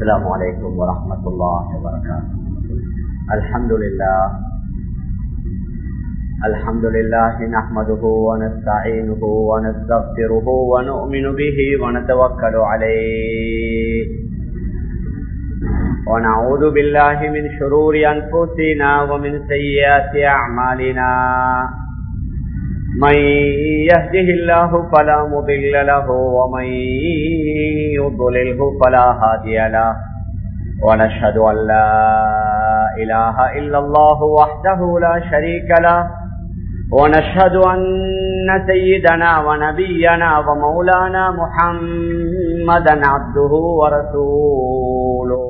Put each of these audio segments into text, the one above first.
السلام عليكم ورحمة الله وبركاته. الحمد لله. الحمد لله نحمده ونستعينه ونستغفره ونؤمن به ونتوكل عليه. ونعوذ بالله من شرور أنفسنا ومن سيئات أعمالنا. من يهده الله فلا مضل له، ومن يضلله فلا هادي له. ونشهد أن لا إله إلا الله وحده لا شريك له. ونشهد أن سيدنا ونبينا ومولانا محمدا عبده ورسوله.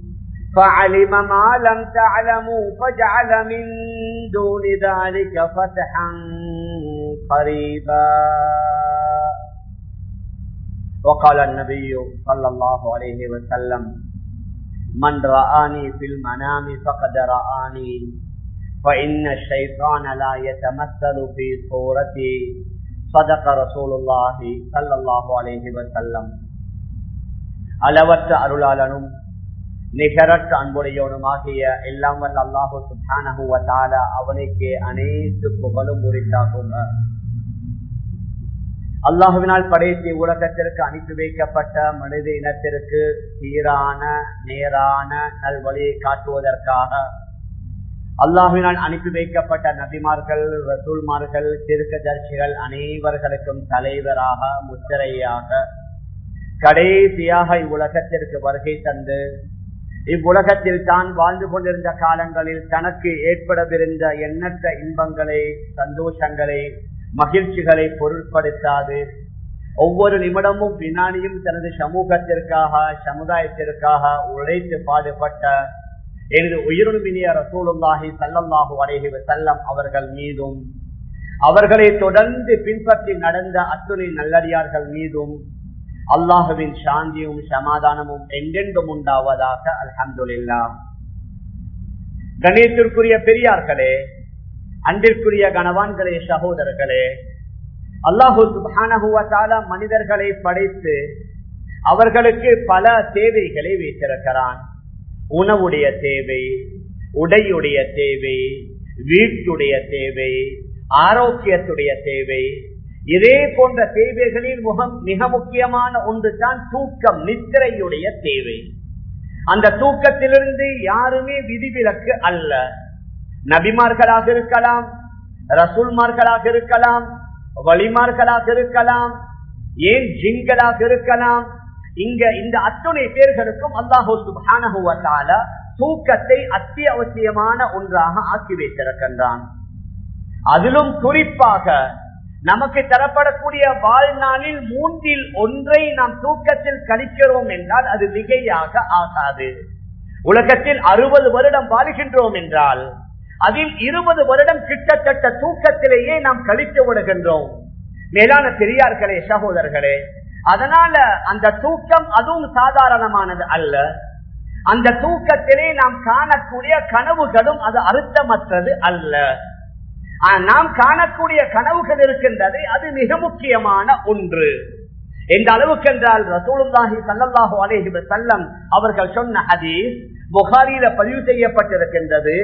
فعلم ما لم تعلموا فجعل من دون ذلك فتحا قريبا وقال النبي صلى الله عليه وسلم من رآني في المنام فقد رآني فإن الشيطان لا يتمثل في صورتي صدق رسول الله صلى الله عليه وسلم அளவற்ற அருளாளனும் நிகரற்ற அன்புடையவனுமாகிய எல்லாம் வல்ல அல்லாஹு சுபானகுவத்தால அவனுக்கு அனைத்து புகழும் உரித்தாகும். அல்லாஹுவினால் படைத்து உலகத்திற்கு அனுப்பி வைக்கப்பட்ட மனித இனத்திற்கு சீரான நேரான நல்வழியை காட்டுவதற்காக அல்லாஹுவினால் அனுப்பி வைக்கப்பட்ட நபிமார்கள் ரசூல்மார்கள் திருக்கதர்சிகள் அனைவர்களுக்கும் தலைவராக முத்திரையாக கடைசியாக இவ்வுலகத்திற்கு வருகை தந்து இவ்வுலகத்தில் தான் வாழ்ந்து கொண்டிருந்த காலங்களில் தனக்கு ஏற்படவிருந்த எண்ணற்ற இன்பங்களை சந்தோஷங்களை மகிழ்ச்சிகளை பொருட்படுத்தாது. ஒவ்வொரு நிமிடமும் வினாடியும் தனது சமூகத்திற்காக சமுதாயத்திற்காக உழைத்து பாடுபட்ட எனது உயிருமினிய ரசூலுல்லாஹி சல்லல்லாஹு அலைஹி செல்லம் அவர்கள் மீதும் அவர்களை தொடர்ந்து பின்பற்றி நடந்த அத்துணை நல்லடியார்கள் மீதும் அல்லாஹுவின் சாந்தியும் சமாதானமும் எங்கெங்கும் உண்டாவதாக அலமதுல்லா கணேத்திற்குரிய பெரியார்களே அன்பிற்குரிய கணவான்களே சகோதரர்களே அல்லாஹூ மனிதர்களை படைத்து அவர்களுக்கு பல தேவைகளை வைத்திருக்கிறான். உணவுடைய தேவை உடையுடைய தேவை வீட்டுடைய தேவை ஆரோக்கியத்துடைய தேவை இதே போன்ற தேவைகளில் முகம் மிக முக்கியமான ஒன்று தான் தூக்கம் நித்திரையுடைய தேவை. அந்த தூக்கத்திலிருந்து யாருமே விதிவிலக்கு அல்ல. நபிமார்களாக இருக்கலாம் ரசூல்மார்களாக இருக்கலாம் வழிமார்களாக இருக்கலாம் ஏன் ஜிங்களாக இருக்கலாம் இங்க இந்த அத்துணை பேர்களுக்கும் அல்லாஹூ சுபானகுவத்தால தூக்கத்தை அத்தியாவசியமான ஒன்றாக ஆக்கி வைத்திருக்கின்றான். அதிலும் குறிப்பாக நமக்கு தரப்படக்கூடிய வாழ்நாளில் மூன்றில் ஒன்றை நாம் தூக்கத்தில் கழிக்கிறோம் என்றால் அது மிகையாக ஆகாது. உலகத்தில் அறுபது வருடம் வாழ்கின்றோம் என்றால் அதில் இருபது வருடம் கிட்டத்தட்ட தூக்கத்திலேயே நாம் கழித்து விடுகின்றோம். மேலான பெரியார்களே சகோதரர்களே அதனால அந்த தூக்கம் அதுவும் சாதாரணமானது அல்ல. அந்த தூக்கத்திலே நாம் காணக்கூடிய கனவுகளும் அது அர்த்தமற்றது அல்ல. நாம் காணக்கூடிய கனவுகள் இருக்கின்றது அது மிக முக்கியமான ஒன்று. எந்த அளவுக்கு என்றால் ரசூலுல்லாஹி சல்லாஹு அலேஹி வஸல்லம் அவர்கள் சொன்ன ஹதீஸ் புகாரியில பதிவு செய்யப்பட்டிருக்கின்றது.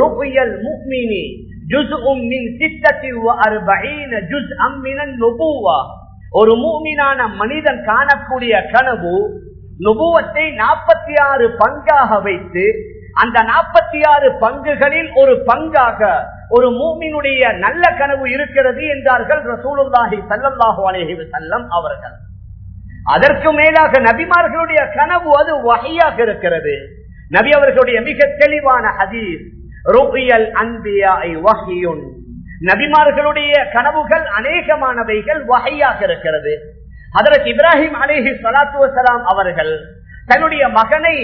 ருபியல் முஃமினி ஜுஸ்உம் மின் சித்தத்தி வ ஜுஸ் அம்மினன் நுபுவா. ஒரு மூமினான மனிதன் காணக்கூடிய கனவு நுபுவத்தை நாற்பத்தி ஆறு பங்காக வைத்து அந்த நாற்பத்தி ஆறு பங்குகளில் ஒரு பங்காக ஒரு மூமினுடைய நல்ல கனவு இருக்கிறது என்றார்கள் ரசூலுல்லாஹி சல்லல்லாஹு அலேஹி வஸல்லம் அவர்கள். அதற்கு மேலாக நபிமார்களுடைய கனவு அது வகையாக இருக்கிறது. நபி அவர்களுடைய மிக தெளிவான ஹதீஸ் ருபியல் அன்பியாய் வகையுன் நபிமார்களுடைய கனவுகள் அநேகமானவைகள் வகையாக இருக்கிறது. அதற்கு இப்ராஹிம் அலேஹி சலாத்து வசலாம் அவர்கள் தன்னுடைய மகனை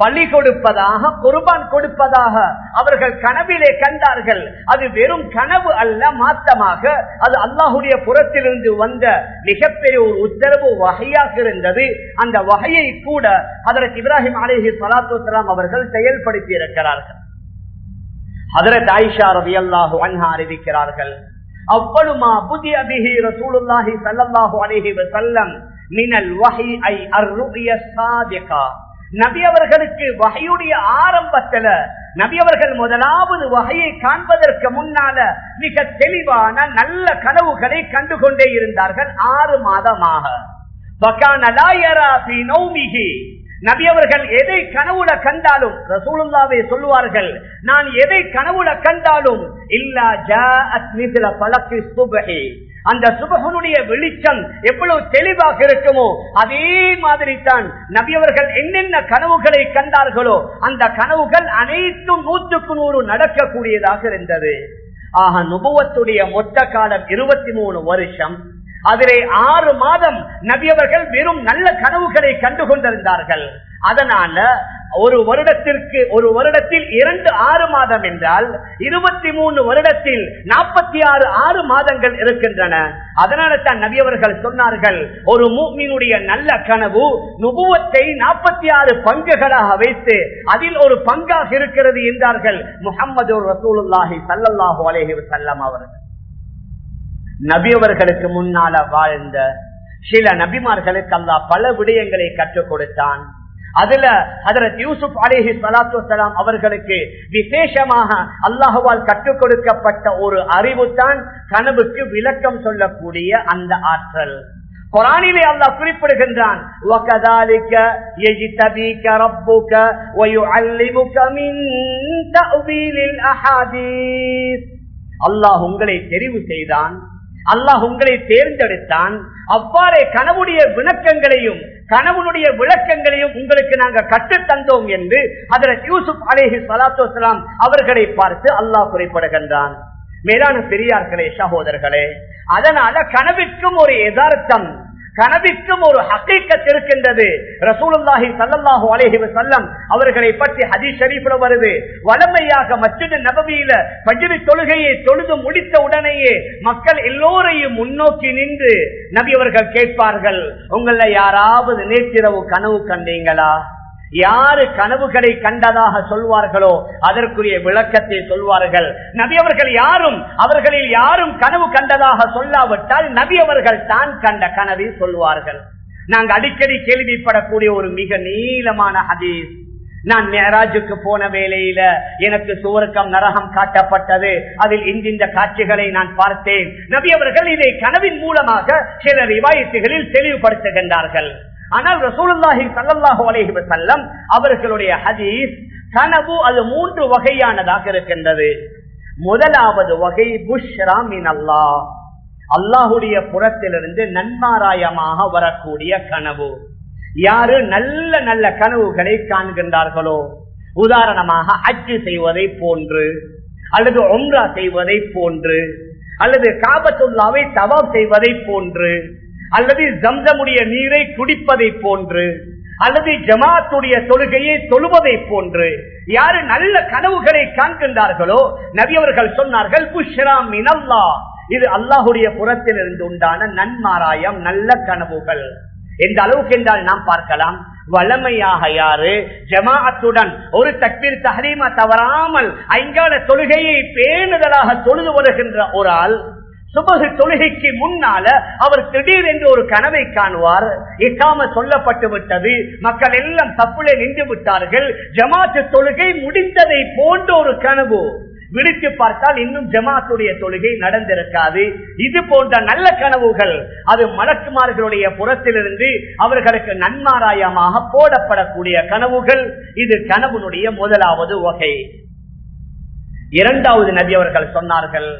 பள்ளி கொடுப்பதாக குர்பான் கொடுப்பதாக அவர்கள் கனவிலே கண்டார்கள். அது வெறும் கனவு அல்ல மாத்தமாக. அது அல்லாஹுடைய புறத்திலிருந்து வந்த மிகப்பெரிய ஒரு உத்தரவு வகையாக இருந்தது. அந்த வகையை கூட அதற்கு இப்ராஹிம் அலேஹி சலாத்து அவர்கள் செயல்படுத்தி இருக்கிறார்கள் அதரத் ஆயிஷா ரவி அல்லாஹு அன்ஹா அறிவிக்கிறார்கள். அவ்வளுமா புதிய அபிஹி ரசூலுல்லாஹி சல்லாஹு அலேஹி வசல்லம் மினல் வகை ஐ அருகிய சாதிகா நபி அவர்களுக்கு வகையுடைய ஆரம்பத்துல நபி அவர்கள் முதலாவது வகையை காண்பதற்கு முன்னால மிக தெளிவான நல்ல கனவுகளை கண்டுகொண்டே இருந்தார்கள் ஆறு மாதமாக. நபி அவர்கள் எதை கனவுல கண்டாலும் ரசூலுல்லாவே சொல்லுவார்கள் நான் எதை கனவுல கண்டாலும் இல்லா பழக்கு சுபகே அந்த சுபகனுடைய வெளிச்சம் எவ்வளவு தெளிவாக இருக்குமோ அதே மாதிரி தான் நபியவர்கள் என்னென்ன கனவுகளை கண்டார்களோ அந்த கனவுகள் அனைத்தும் நூற்றுக்கு நூறு நடக்கக்கூடியதாக இருந்தது. ஆக நுபுவத்துடைய மொத்த காலம் இருபத்தி மூணு வருஷம். அதிலே ஆறு மாதம் நபியவர்கள் வெறும் நல்ல கனவுகளை கண்டு கொண்டிருந்தார்கள். அதனால ஒரு வருடத்திற்கு ஒரு வருடத்தில் இரண்டு ஆறு மாதம் என்றால் இருபத்தி மூணு வருடத்தில் நாற்பத்தி ஆறு ஆறு மாதங்கள் இருக்கின்றன. அதனால தான் நபியவர்கள் சொன்னார்கள் ஒரு மூமினுடைய நல்ல கனவு நுபுவத்தை நாற்பத்தி ஆறு பங்குகளாக வைத்து அதில் ஒரு பங்காக இருக்கிறது என்றார்கள் முகமது ரசூலுல்லாஹி சல்லாஹூ அலேஹி வல்லம் அவர்கள். நபியவர்களுக்கு முன்னால வாழ்ந்த சில நபிமார்களுக்கு அல்லா பல விடயங்களை கற்றுக் கொடுத்தான். அதுல ஹதரத் யூசுப் அலேஹி சலாத்து சலாம் அவர்களுக்கு விசேஷமாக அல்லாஹுவால் கற்றுக் கொடுக்கப்பட்ட ஒரு அறிவு தான் கனவுக்கு விளக்கம் சொல்லக்கூடிய அந்த ஆற்றல். குரானிலே அல்லாஹ் குறிப்பிடுகின்றான் அல்லாஹ் உங்களை தெரிவு செய்தான் அல்லாஹ் உங்களை தேர்ந்தெடுத்தான். அவ்வாறே கனவுடைய விளக்கங்களையும் கனவுடைய விளக்கங்களையும் உங்களுக்கு நாங்க கற்றுத்தந்தோம் என்று அதில் யூசுப் அலேஹி சலாத்துலாம் அவர்களை பார்த்து அல்லாஹ் குறைப்படுகின்றான். மேலான பெரியார்களே சகோதரர்களே அதனால கனவிற்கும் ஒரு எதார்த்தம் கனவிற்கும் ஒரு ஹக்கீக்கத் இருக்கின்றது. ரசூலுல்லாஹி சல்லல்லாஹு அலைஹி வஸல்லம் அவர்களை பற்றி ஹதீஸ் ஷரீஃப்ல வருது. வளமையாக மஸ்ஜித் நபவியில பஜ்ரி தொழுகையை தொழுது முடித்த உடனேயே மக்கள் எல்லோரையும் முன்னோக்கி நின்று நபி அவர்கள் கேட்பார்கள் உங்கள யாராவது நேற்றிரவு கனவு கண்டீங்களா? யாரு கனவுகளை கண்டதாக சொல்வார்களோ அதற்குரிய விளக்கத்தை சொல்வார்கள். நபி அவர்கள் யாரும் அவர்களில் யாரும் கனவு கண்டதாக சொல்லாவிட்டால் நபி அவர்கள் தான் கண்ட கனவை சொல்வார்கள். நாங்கள் அடிக்கடி கேள்விப்படக்கூடிய ஒரு மிக நீளமான ஹதீஸ். நான் மேராஜுக்கு போன வேளையில எனக்கு சுவர்க்கம் நரகம் காட்டப்பட்டது. அதில் இந்த காட்சிகளை நான் பார்த்தேன். நபி அவர்கள் இதை கனவின் மூலமாக சில ரிவாயத்துகளில் தெளிவுபடுத்துகின்றார்கள். ஆனால் ரசூலுல்லாஹி சல்லல்லாஹு அலைஹி வஸல்லம் அவர்களுடைய ஹதீஸ் கனவு அது மூன்று வகையானதாக இருக்கின்றது. முதலாவது வகை புஷ்ரா மின் அல்லாஹ் அல்லாஹுடைய புறத்திலிருந்து நன்மாராயமாக வரக்கூடிய கனவு. யாரு நல்ல நல்ல கனவுகளை காண்கின்றார்களோ உதாரணமாக அச்சு செய்வதை போன்று அல்லது ஒம்ரா செய்வதை போன்று அல்லது காபத்துல்லாவை தவாப் செய்வதை போன்று அல்லது ஜம்சமுடைய நீரை குடிப்பதை போன்று அல்லது ஜமாத்துடைய தொழுகையை தொழுவதை போன்று யாரு நல்ல கனவுகளை காண்கின்றார்களோ நவியவர்கள் சொன்னார்கள் புஷ்ரா மினல்லா. இது அல்லாஹுடைய புறத்திலிருந்து உண்டான நன்மாராயம் நல்ல கனவுகள். எந்த அளவுக்கு என்றால் நாம் பார்க்கலாம் வளமையாக யாரு ஜமாஅத்துடன் ஒரு தக்பீர் தஹரீமா தவறாமல் ஐங்கால தொழுகையை பேணுதலாக தொழுது வருகின்ற ஒரு ஆள் சுபகு தொழுகைக்கு முன்னால அவர் திடீர் என்று ஒரு கனவை காணுவார். இக்காம சொல்லப்பட்டு விட்டது. மக்கள் எல்லாம் தப்புலே நின்று விட்டார்கள். ஜமாத்து தொழுகை முடிந்ததை போன்ற ஒரு கனவு. விழித்து பார்த்தால் இன்னும் ஜமாத்துடைய தொழுகை நடந்திருக்காது. இது போன்ற நல்ல கனவுகள் அது மலக்குமார்களுடைய புறத்திலிருந்து அவர்களுக்கு நன்மாராயமாக போடப்படக்கூடிய கனவுகள். இது கனவுனுடைய முதலாவது வகை. இரண்டாவது நபி அவர்கள் சொன்னார்கள்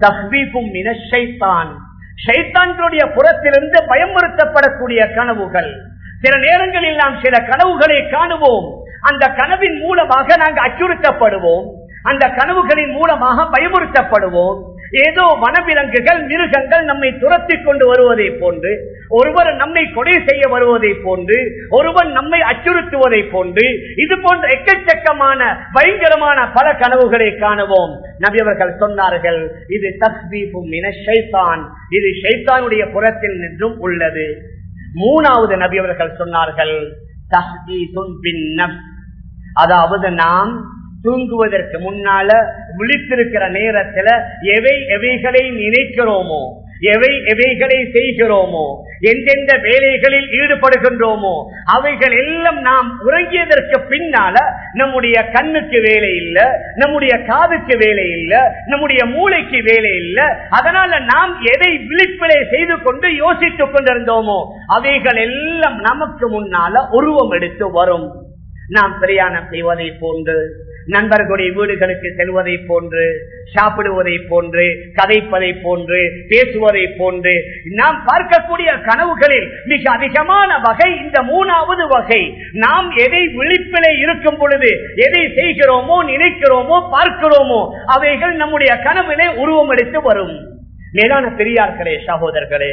தஹ்வீஃபும் மின ஷைத்தான்களுடைய புறத்திலிருந்து பயமுறுத்தப்படக்கூடிய கனவுகள். சில நேரங்களில் நாம் சில கனவுகளை காணுவோம். அந்த கனவின் மூலமாக நாங்கள் அச்சுறுத்தப்படுவோம். அந்த கனவுகளின் மூலமாக பயமுறுத்தப்படுவோம். ஏதோ வனவிலங்குகள் மிருகங்கள் நம்மை துரத்தி கொண்டு வருவதை போன்று ஒருவர் நம்மை கொலை செய்ய வருவதை போன்று ஒருவன் நம்மை அச்சுறுத்துவதை போன்று இது போன்ற எக்கச்சக்கமான பயங்கரமான பல கனவுகளை காணுவோம். நபியவர்கள் சொன்னார்கள் இது தஸ்பீபும் ஷைத்தான். இது ஷைத்தானுடைய புறத்தில் நின்றும் உள்ளது. மூணாவது நபியவர்கள் சொன்னார்கள் அதாவது நாம் தூங்குவதற்கு முன்னால விழித்திருக்கிற நேரத்துல எவை எவைகளை நினைக்கிறோமோ எவை எவைகளை செய்கிறோமோ எந்தெந்த வேலைகளில் ஈடுபடுகின்றோமோ அவைகள் எல்லாம் நாம் உறங்கியதற்கு பின்னால நம்முடைய கண்ணுக்கு வேலை இல்ல நம்முடைய காதுக்கு வேலை இல்ல நம்முடைய மூளைக்கு வேலை இல்ல அதனால நாம் எதை விழிப்பிலே செய்து கொண்டு யோசித்துக் கொண்டிருந்தோமோ அவைகள் எல்லாம் நமக்கு முன்னால உருவம் எடுத்து வரும். நாம் பிரயாணம் செய்வதை போன்று நண்பர்களுடைய வீடுகளுக்கு செல்வதை போன்று சாப்பிடுவதை போன்று கதைப்பதை போன்று பேசுவதை போன்று நாம் பார்க்கக்கூடிய கனவுகளில் மிக அதிகமான வகை இந்த மூணாவது வகை நாம் எதை விழிப்பிலே இருக்கும் பொழுது எதை செய்கிறோமோ நினைக்கிறோமோ பார்க்கிறோமோ அவைகள் நம்முடைய கனவிலே உருவம் எடுத்து வரும். மேலான பெரியார்களே சகோதரர்களே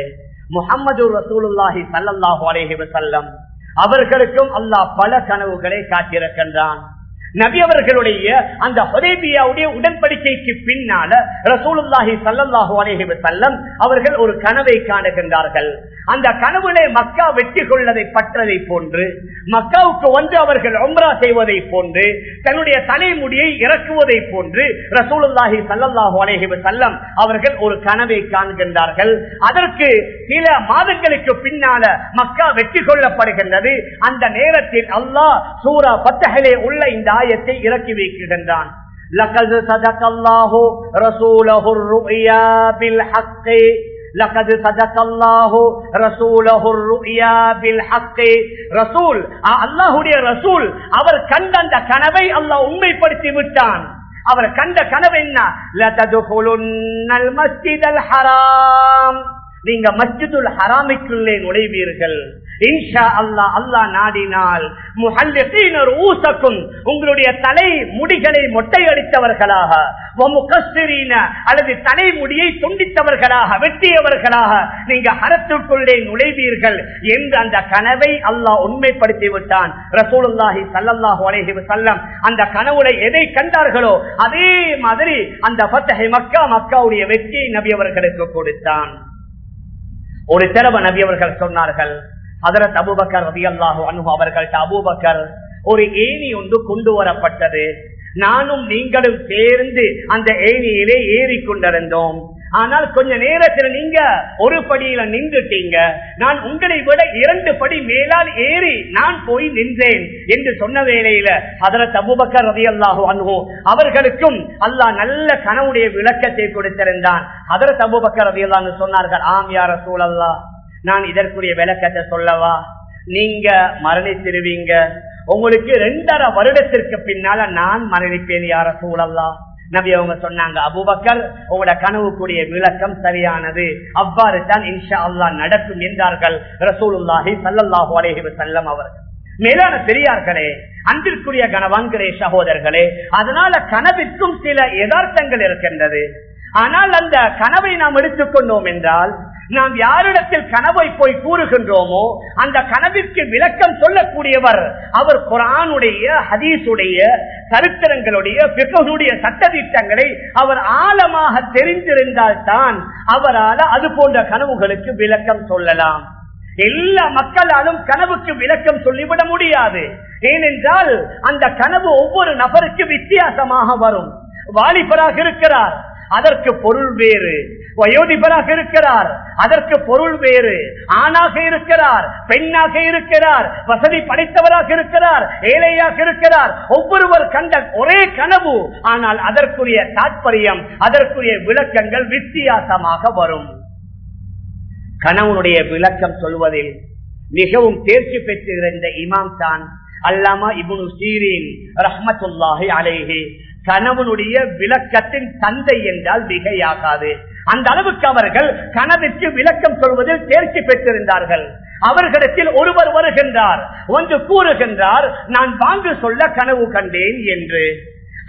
முகமது ரசூலுல்லாஹி சல்லாஹு அலேஹி வசல்லம் அவர்களுக்கும் அல்லாஹ் பல கனவுகளை காட்டியிருக்கின்றான். நபி அவர்களுடைய அந்த ஹுதைபியாவுடைய உடன்படிக்கைக்கு பின்னால ரசூலுல்லாஹி சல்லாஹு அலேஹி வஸல்லம் அவர்கள் ஒரு கனவை காணுகின்றார்கள். அந்த கனவுலே மக்கா வெற்றி கொள்ளதை பற்றதை போன்று மக்காவுக்கு வந்து அவர்கள் ஒம்ரா செய்வதை போன்று தன்னுடைய தலைமுடியை இறக்குவதை போன்று ரசூலுல்லாஹி ஸல்லல்லாஹு அலேஹி வஸல்லம் அவர்கள் ஒரு கனவை காண்கின்றார்கள். அதற்கு சில மாதங்களுக்கு பின்னால மக்கா வெற்றி கொள்ளப்படுகின்றது. அந்த நேரத்தில் அல்லாஹ் சூரா பத்தகலே உள்ள இந்த ஆயத்தை இறக்கி வைக்கின்றான் لقد صدق الله رسوله الرؤيا بالحق لقد صدق الله رسوله الرؤيا بالحق ரசூல் அல்லாஹ்வுடைய ரசூல் அவர் கண்ட அந்த கனவை அல்லாஹ் உண்மைப்படுத்தி விட்டான் அவர் கண்ட கனவு என்ன லததுகுலுன்னல் மஸ்ஜிதல் ஹராம் நீங்க மஸ்ஜிதுல் ஹராமிக்குள்ளே நுழைவீர்கள் இன்ஷா அல்லாஹ் அல்லாஹ் நாடினால் ஊசக்கும் உங்களுடைய தலை முடிகளை மொட்டையடித்தவர்களாக வமுகஸ்ஸிரீன அல்லது தலைமுடியை துண்டித்தவர்களாக வெட்டியவர்களாக நீங்க அறத்துக்குள்ளே நுழைவீர்கள் என்று அந்த கனவை அல்லாஹ் உண்மைப்படுத்தி விட்டான் ரசூலுல்லாஹி சல்லாஹு அலஹி வஸல்லம் அந்த கனவுல எதை கண்டார்களோ அதே மாதிரி அந்த பத்தகை மக்கா மக்காவுடைய வெற்றியை நபி அவர்களுக்கு கொடுத்தான். ஒரு தடவை நபி அவர்கள் சொன்னார்கள் ஹதரத் அபுபக்கர் ரபி அல்லாஹு அனுபவ அவர்கள்ட்ட அபுபக்கர் ஒரு ஏணி ஒன்று கொண்டு வரப்பட்டது. நானும் நீங்களும் சேர்ந்து அந்த ஏணியிலே ஏறி கொண்டிருந்தோம். ஆனால் கொஞ்ச நேரத்தில் நீங்க ஒரு படியில நின்றுட்டீங்க. நான் உங்களை விட இரண்டு படி மேலால் ஏறி நான் போய் நின்றேன். என்று சொன்ன வேளையில அதர அபுபக்கர் ரவி அல்லாஹு அவர்களுக்கும் அல்லாஹ் நல்ல கனவுடைய விளக்கத்தை கொடுத்திருந்தான். அதர தபுபக்கர் ரவி அல்லான்னு சொன்னார்கள் ஆம் யார சூழல்லா நான் இதற்குரிய விளக்கத்தை சொல்லவா? நீங்க மரணித்திருவீங்க உங்களுக்கு ரெண்டரை வருடத்திற்கு பின்னால நான் மரணிப்பேன் யார சூழல்லா நபி அவங்க சொன்னாங்க அபுபக்கர் உங்களோட கனவுக்குரிய விளக்கம் சரியானது. அவ்வாறு தான் இன்ஷா அல்லா நடக்கும் என்றார்கள் ரசூலுல்லாஹி சல்லாஹு அலேஹி செல்லம் அவர்கள். மேலான பெரியார்களே அன்பிற்குரிய கனவான்களே சகோதரர்களே அதனால கனவிற்கும் சில யதார்த்தங்கள் இருக்கின்றது. ஆனால் அந்த கனவை நாம் எடுத்துக்கொண்டோம் என்றால் நாம் யாரிடத்தில் கனவை போய் கூறுகின்றோமோ அந்த கனவிற்கு விளக்கம் சொல்லக்கூடியவர் அவர் குரானுடைய ஹதீஸுடைய சரித்திரங்களுடைய பிறகுடைய சட்டதிட்டங்களை அவர் ஆழமாக தெரிந்திருந்தால் தான் அவரால் அது போன்ற கனவுகளுக்கு விளக்கம் சொல்லலாம். எல்லா மக்களாலும் கனவுக்கு விளக்கம் சொல்லிவிட முடியாது. ஏனென்றால் அந்த கனவு ஒவ்வொரு நபருக்கு வித்தியாசமாக வரும். வாலிபராக இருக்கிறார். அதற்கு பொருள் வேறு. வயோதிபராக இருக்கிறார். அதற்கு பொருள் வேறு. ஆணாக இருக்கிறார் பெண்ணாக இருக்கிறார் வசதி படைத்தவராக இருக்கிறார் ஏழையாக இருக்கிறார். ஒவ்வொருவர் கண்ட ஒரே கனவு ஆனால் அதற்குரிய தாற்பயம் அதற்குரிய விளக்கங்கள் வித்தியாசமாக வரும். கணவனுடைய விளக்கம் சொல்வதில் மிகவும் தேர்ச்சி பெற்றிருந்த இமாம் தான் அல்லாமா இபுனு சீரின் ரஹமத்துல்லாஹி அலேஹி கணவனுடைய விளக்கத்தின் தந்தை என்றால் மிகையாகாது. அந்த அளவுக்கு அவர்கள் கனவிற்கு விளக்கம் சொல்வதில் தேர்ச்சி பெற்றிருந்தார்கள். அவர்களிடத்தில் ஒருவர் வருகின்றார். ஒன்று கூறுகின்றார் நான் வாங்கு சொல்ல கனவு கண்டேன் என்று.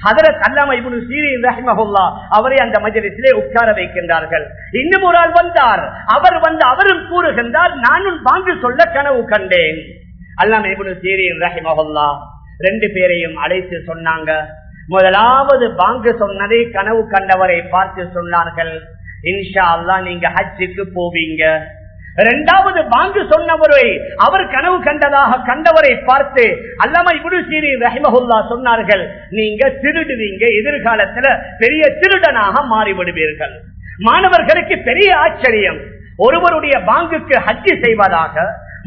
ஹதரத் அல்லாம இப்னு சீரின் ரஹ்மஹுல்லா அவரை அந்த மஜலிசிலே உட்கார வைக்கின்றார்கள். இன்னும் ஒரு ஆள் வந்தார். அவர் வந்து அவரும் கூறுகின்றார் நானும் வாங்கு சொல்ல கனவு கண்டேன். அல்லாம இப்னு சீரின் ரஹ்மஹுல்லா ரெண்டு பேரையும் அழைத்து சொன்னாங்க. முதலாவது பாங்கு சொன்னதை கனவு கண்டவரை பார்த்து சொன்னார்கள். இன்ஷா அல்லா நீங்க ஹஜ்ஜுக்கு போவீங்க. இரண்டாவது பாங்கு சொன்னவரை அவர் கனவு கண்டதாக கண்டவரை பார்த்து அல்லாம இபுடு சீரி ரஹிமஹுல்லா சொன்னார்கள் நீங்க திருடுவீங்க எதிர்காலத்துல பெரிய திருடனாக மாறிவிடுவீர்கள். மாணவர்களுக்கு பெரிய ஆச்சரியம் ஒருவருடைய பாங்குக்கு ஹஜ்ஜி செய்வதாக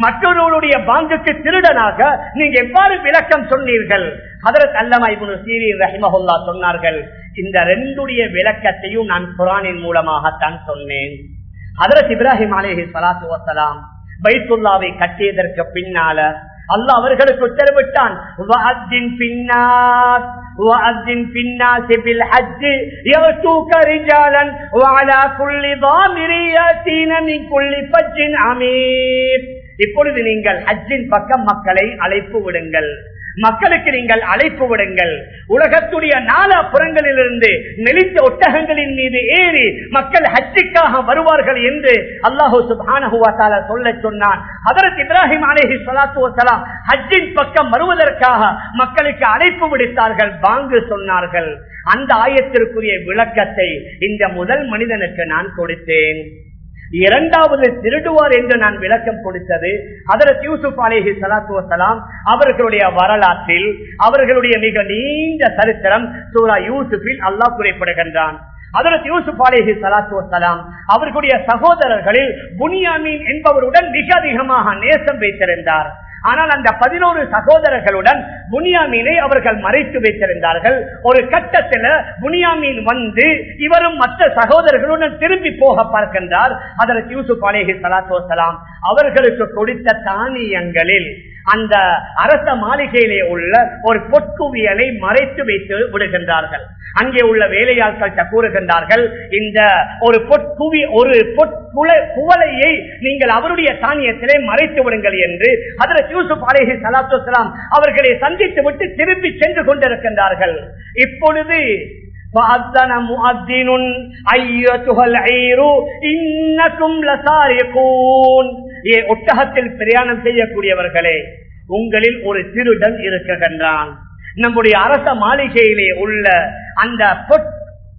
மற்றொருவருடைய பாங்குக்கு திருடனாக நீங்க எவ்வாறு விளக்கம் சொன்னீர்கள்? அதற்கு அல்லமா இபுனு சீரி ரஹிமஹுல்லா சொன்னார்கள் இந்த ரெண்டுடைய விளக்கத்தையும் நான் குரானின் மூலமாகத்தான் சொன்னேன். ஹதரத் இப்ராஹிம் அலேஹி சலாத்து வசலாம் பைத்துல்லாவை கட்டியதற்கு பின்னால அல்ல அவர்களுக்கு உத்தரவிட்டான் இப்பொழுது நீங்கள் அஜின் பக்கம் மக்களை அழைப்பு விடுங்கள். மக்களுக்கு நீங்கள் அழைப்பு விடுங்கள். உலகத்துடைய நாலா புறங்களிலிருந்து நெளித்த ஒட்டகங்களின் மீது ஏறி மக்கள் ஹஜ்ஜிக்காக வருவார்கள் என்று அல்லாஹூ சுபானஹுவாத்தால சொல்ல சொன்னான். அதற்கு இப்ராஹிம் அலேஹி சலாத்து வசலாம் ஹஜ்ஜின் பக்கம் வருவதற்காக மக்களுக்கு அழைப்பு விடுத்தார்கள் பாங்கு சொன்னார்கள். அந்த ஆயத்திற்குரிய விளக்கத்தை இந்த முதல் மனிதனுக்கு நான் கொடுத்தேன். இரண்டாவது திருடுவார் என்று நான் விளக்கம் கொடுத்தது. அதற்கு யூசுப் அலேஹி சலாத்து வசலாம் அவர்களுடைய வரலாற்றில் அவர்களுடைய மிக நீண்ட சரித்திரம் சூரா யூசுஃபில் அல்லாஹ் குறிப்பிடுகின்றான். அதற்கு யூசுப் அலேஹி சலாத்து வசலாம் அவர்களுடைய சகோதரர்களில் புனியாமீன் என்பவருடன் மிக அதிகமாக நேசம் வைத்திருந்தார். ஆனால் அந்த பதினோரு சகோதரர்களுடன் புனியாமீனை அவர்கள் மறைத்து வைத்திருந்தார்கள். ஒரு கட்டத்தில் புனியாமீன் வந்து இவரும் மற்ற சகோதரர்களுடன் திரும்பி போக பார்க்கின்றார். அதற்கு யூசுப் அலேஹி சலாத்து அவர்களுக்கு கொடுத்த தானியங்களில் அந்த அரச மாளிகையிலே உள்ள ஒரு பொற்குவியலை மறைத்து வைத்து விடுகின்றார்கள் அங்கே உள்ள வேலையாட்கள் கூறுகின்றார்கள் இந்த ஒரு பொற்குவி ஒரு குவலையை நீங்கள் அவருடைய தானியத்திலே மறைத்து விடுங்கள் என்று அதற்கு யூசுப் அலேஹி சலாத்து வலாம் அவர்களை சந்தித்து விட்டு திரும்பி சென்று கொண்டிருக்கின்றார்கள் இப்பொழுது فأذن مؤذن أيتها العير إنكم لسارقون ஏ ஒட்டகத்தில் பிரயாணம் செய்யக்கூடியவர்களே உங்களில் ஒரு திருடன் இருக்கின்றான் நம்முடைய அரச மாளிகையிலே உள்ள அந்த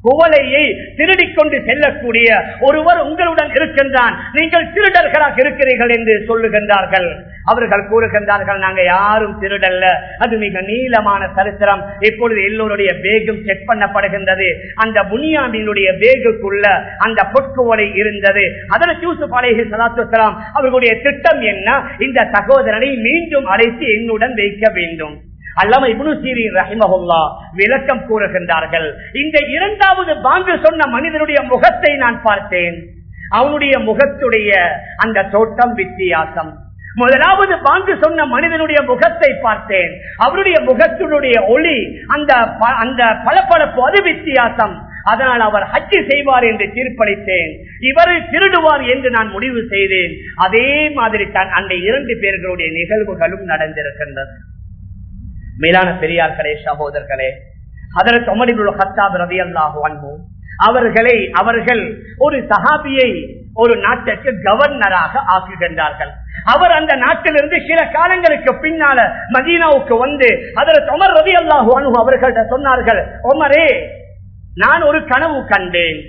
குவலையை திருடிக் கொண்டு செல்லக்கூடிய ஒருவர் உங்களுடன் இருக்கின்றான். நீங்கள் திருடர்களாக இருக்கிறீர்கள் என்று சொல்லுகின்றார்கள். அவர்கள் கூறுகின்றார்கள் நாங்க யாரும் திருடல்ல. அது மிக நீளமான சரித்திரம். இப்பொழுது எல்லோருடைய பேகும் செக் பண்ணப்படுகின்றது. அந்த புனியாமியினுடைய பேகுக்குள்ள அந்த பொற்குவலை இருந்தது. அதில் யூசுப் அலேஹி சலாத்துலாம் அவர்களுடைய திட்டம் என்ன? இந்த சகோதரனை மீண்டும் அழைத்து என்னுடன் வைக்க வேண்டும். அல்லாம இபுனு சீரி ரஹிமஹுல்லா விளக்கம் கூறுகின்றார்கள். இந்த இரண்டாவது பாங்கு சொன்ன மனிதனுடைய முகத்தை நான் பார்த்தேன். அவனுடைய முகத்துடைய அந்த தோட்டம் வித்தியாசம். முதலாவது பாங்கு சொன்ன மனிதனுடைய முகத்தை பார்த்தேன். அவருடைய முகத்தினுடைய ஒளி அந்த அந்த பளபளப்பு அது வித்தியாசம். அதனால் அவர் ஹச்சி செய்வார் என்று தீர்ப்பளித்தேன். இவரை திருடுவார் என்று நான் முடிவு செய்தேன். அதே மாதிரி தான் அந்த இரண்டு பேர்களுடைய நிகழ்வுகளும் நடந்திருக்கின்றது மேலான பெரியார்களே சகோதரர்களே அதற்கு அமரிபுல் ஹத்தாப் ரவி அல்லாஹு அவர்களை அவர்கள் ஒரு சஹாபியை ஒரு நாட்டுக்கு கவர்னராக ஆக்குகின்றார்கள். அவர் அந்த நாட்டிலிருந்து சில காலங்களுக்கு பின்னால மதீனாவுக்கு வந்து அதில் தொமர் ரவி அல்லாஹு அவர்கள்ட்ட சொன்னார்கள் ஒமரே நான் ஒரு கனவு கண்டேன்.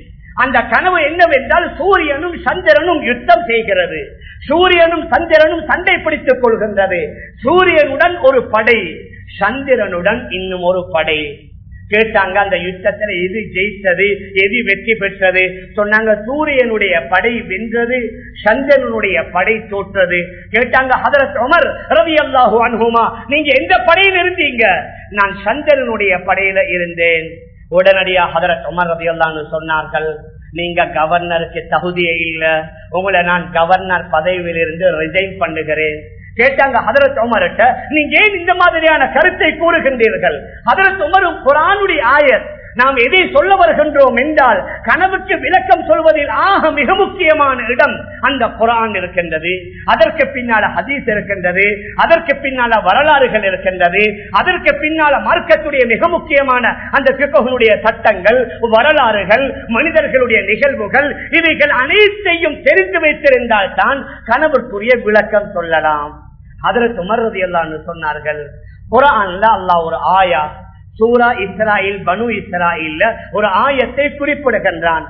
அந்த கனவு என்னவென்றால் சூரியனும் சந்திரனும் யுத்தம் செய்கிறது. சூரியனும் சந்திரனும் சண்டை பிடித்துக் கொள்கின்றது. சூரியனுடன் ஒரு படை சந்திரனுடன் இன்னும் ஒரு படை. கேட்டாங்க அந்த யுத்தத்துல எது ஜெயித்தது எது வெற்றி பெற்றது? சொன்னாங்க சூரியனுடைய படை வென்றது சந்திரனுடைய படை தோற்றது. கேட்டாங்க ஹதரத் உமர் ரவி அல்லாஹு அனுகுமா நீங்க எந்த படையில் இருந்தீங்க? நான் சந்திரனுடைய படையில இருந்தேன். உடனடியாக ஹதரத் உமர் ரவி அல்லான்னு சொன்னார்கள் நீங்க கவர்னருக்கு தகுதியே இல்ல. உங்களை நான் கவர்னர் பதவியில் இருந்து ரிசைன் பண்ணுகிறேன். கேட்டாங்க ஹதரத் உமர்கிட்ட நீங்க ஏன் இந்த மாதிரியான கருத்தை கூறுகின்றீர்கள்? ஹதரத் உமரும் குரானுடைய ஆயர் நாம் எதை சொல்ல வருகின்றோம் என்றால் கனவுக்கு விளக்கம் சொல்வதில் ஆக மிக முக்கியமான இடம் அந்த குரான் இருக்கின்றது. அதற்கு பின்னால ஹதீஸ் இருக்கின்றது. அதற்கு பின்னால வரலாறுகள் இருக்கின்றது. அதற்கு பின்னால மார்க்கத்துடைய மிக முக்கியமான அந்த பிற்பகனுடைய சட்டங்கள் வரலாறுகள் மனிதர்களுடைய நிகழ்வுகள் இவைகள் அனைத்தையும் தெரிந்து வைத்திருந்தால் தான் கனவுக்குரிய விளக்கம் சொல்லலாம். அதற்கு உமர்றது எல்லாம் சொன்னார்கள் குரான்ல அல்லாஹ் ஒரு ஆயா சூரா இஸ்ராயில் பனு இஸ்ராயில் ஒரு ஆயத்தை குறிப்பிடுகின்றான்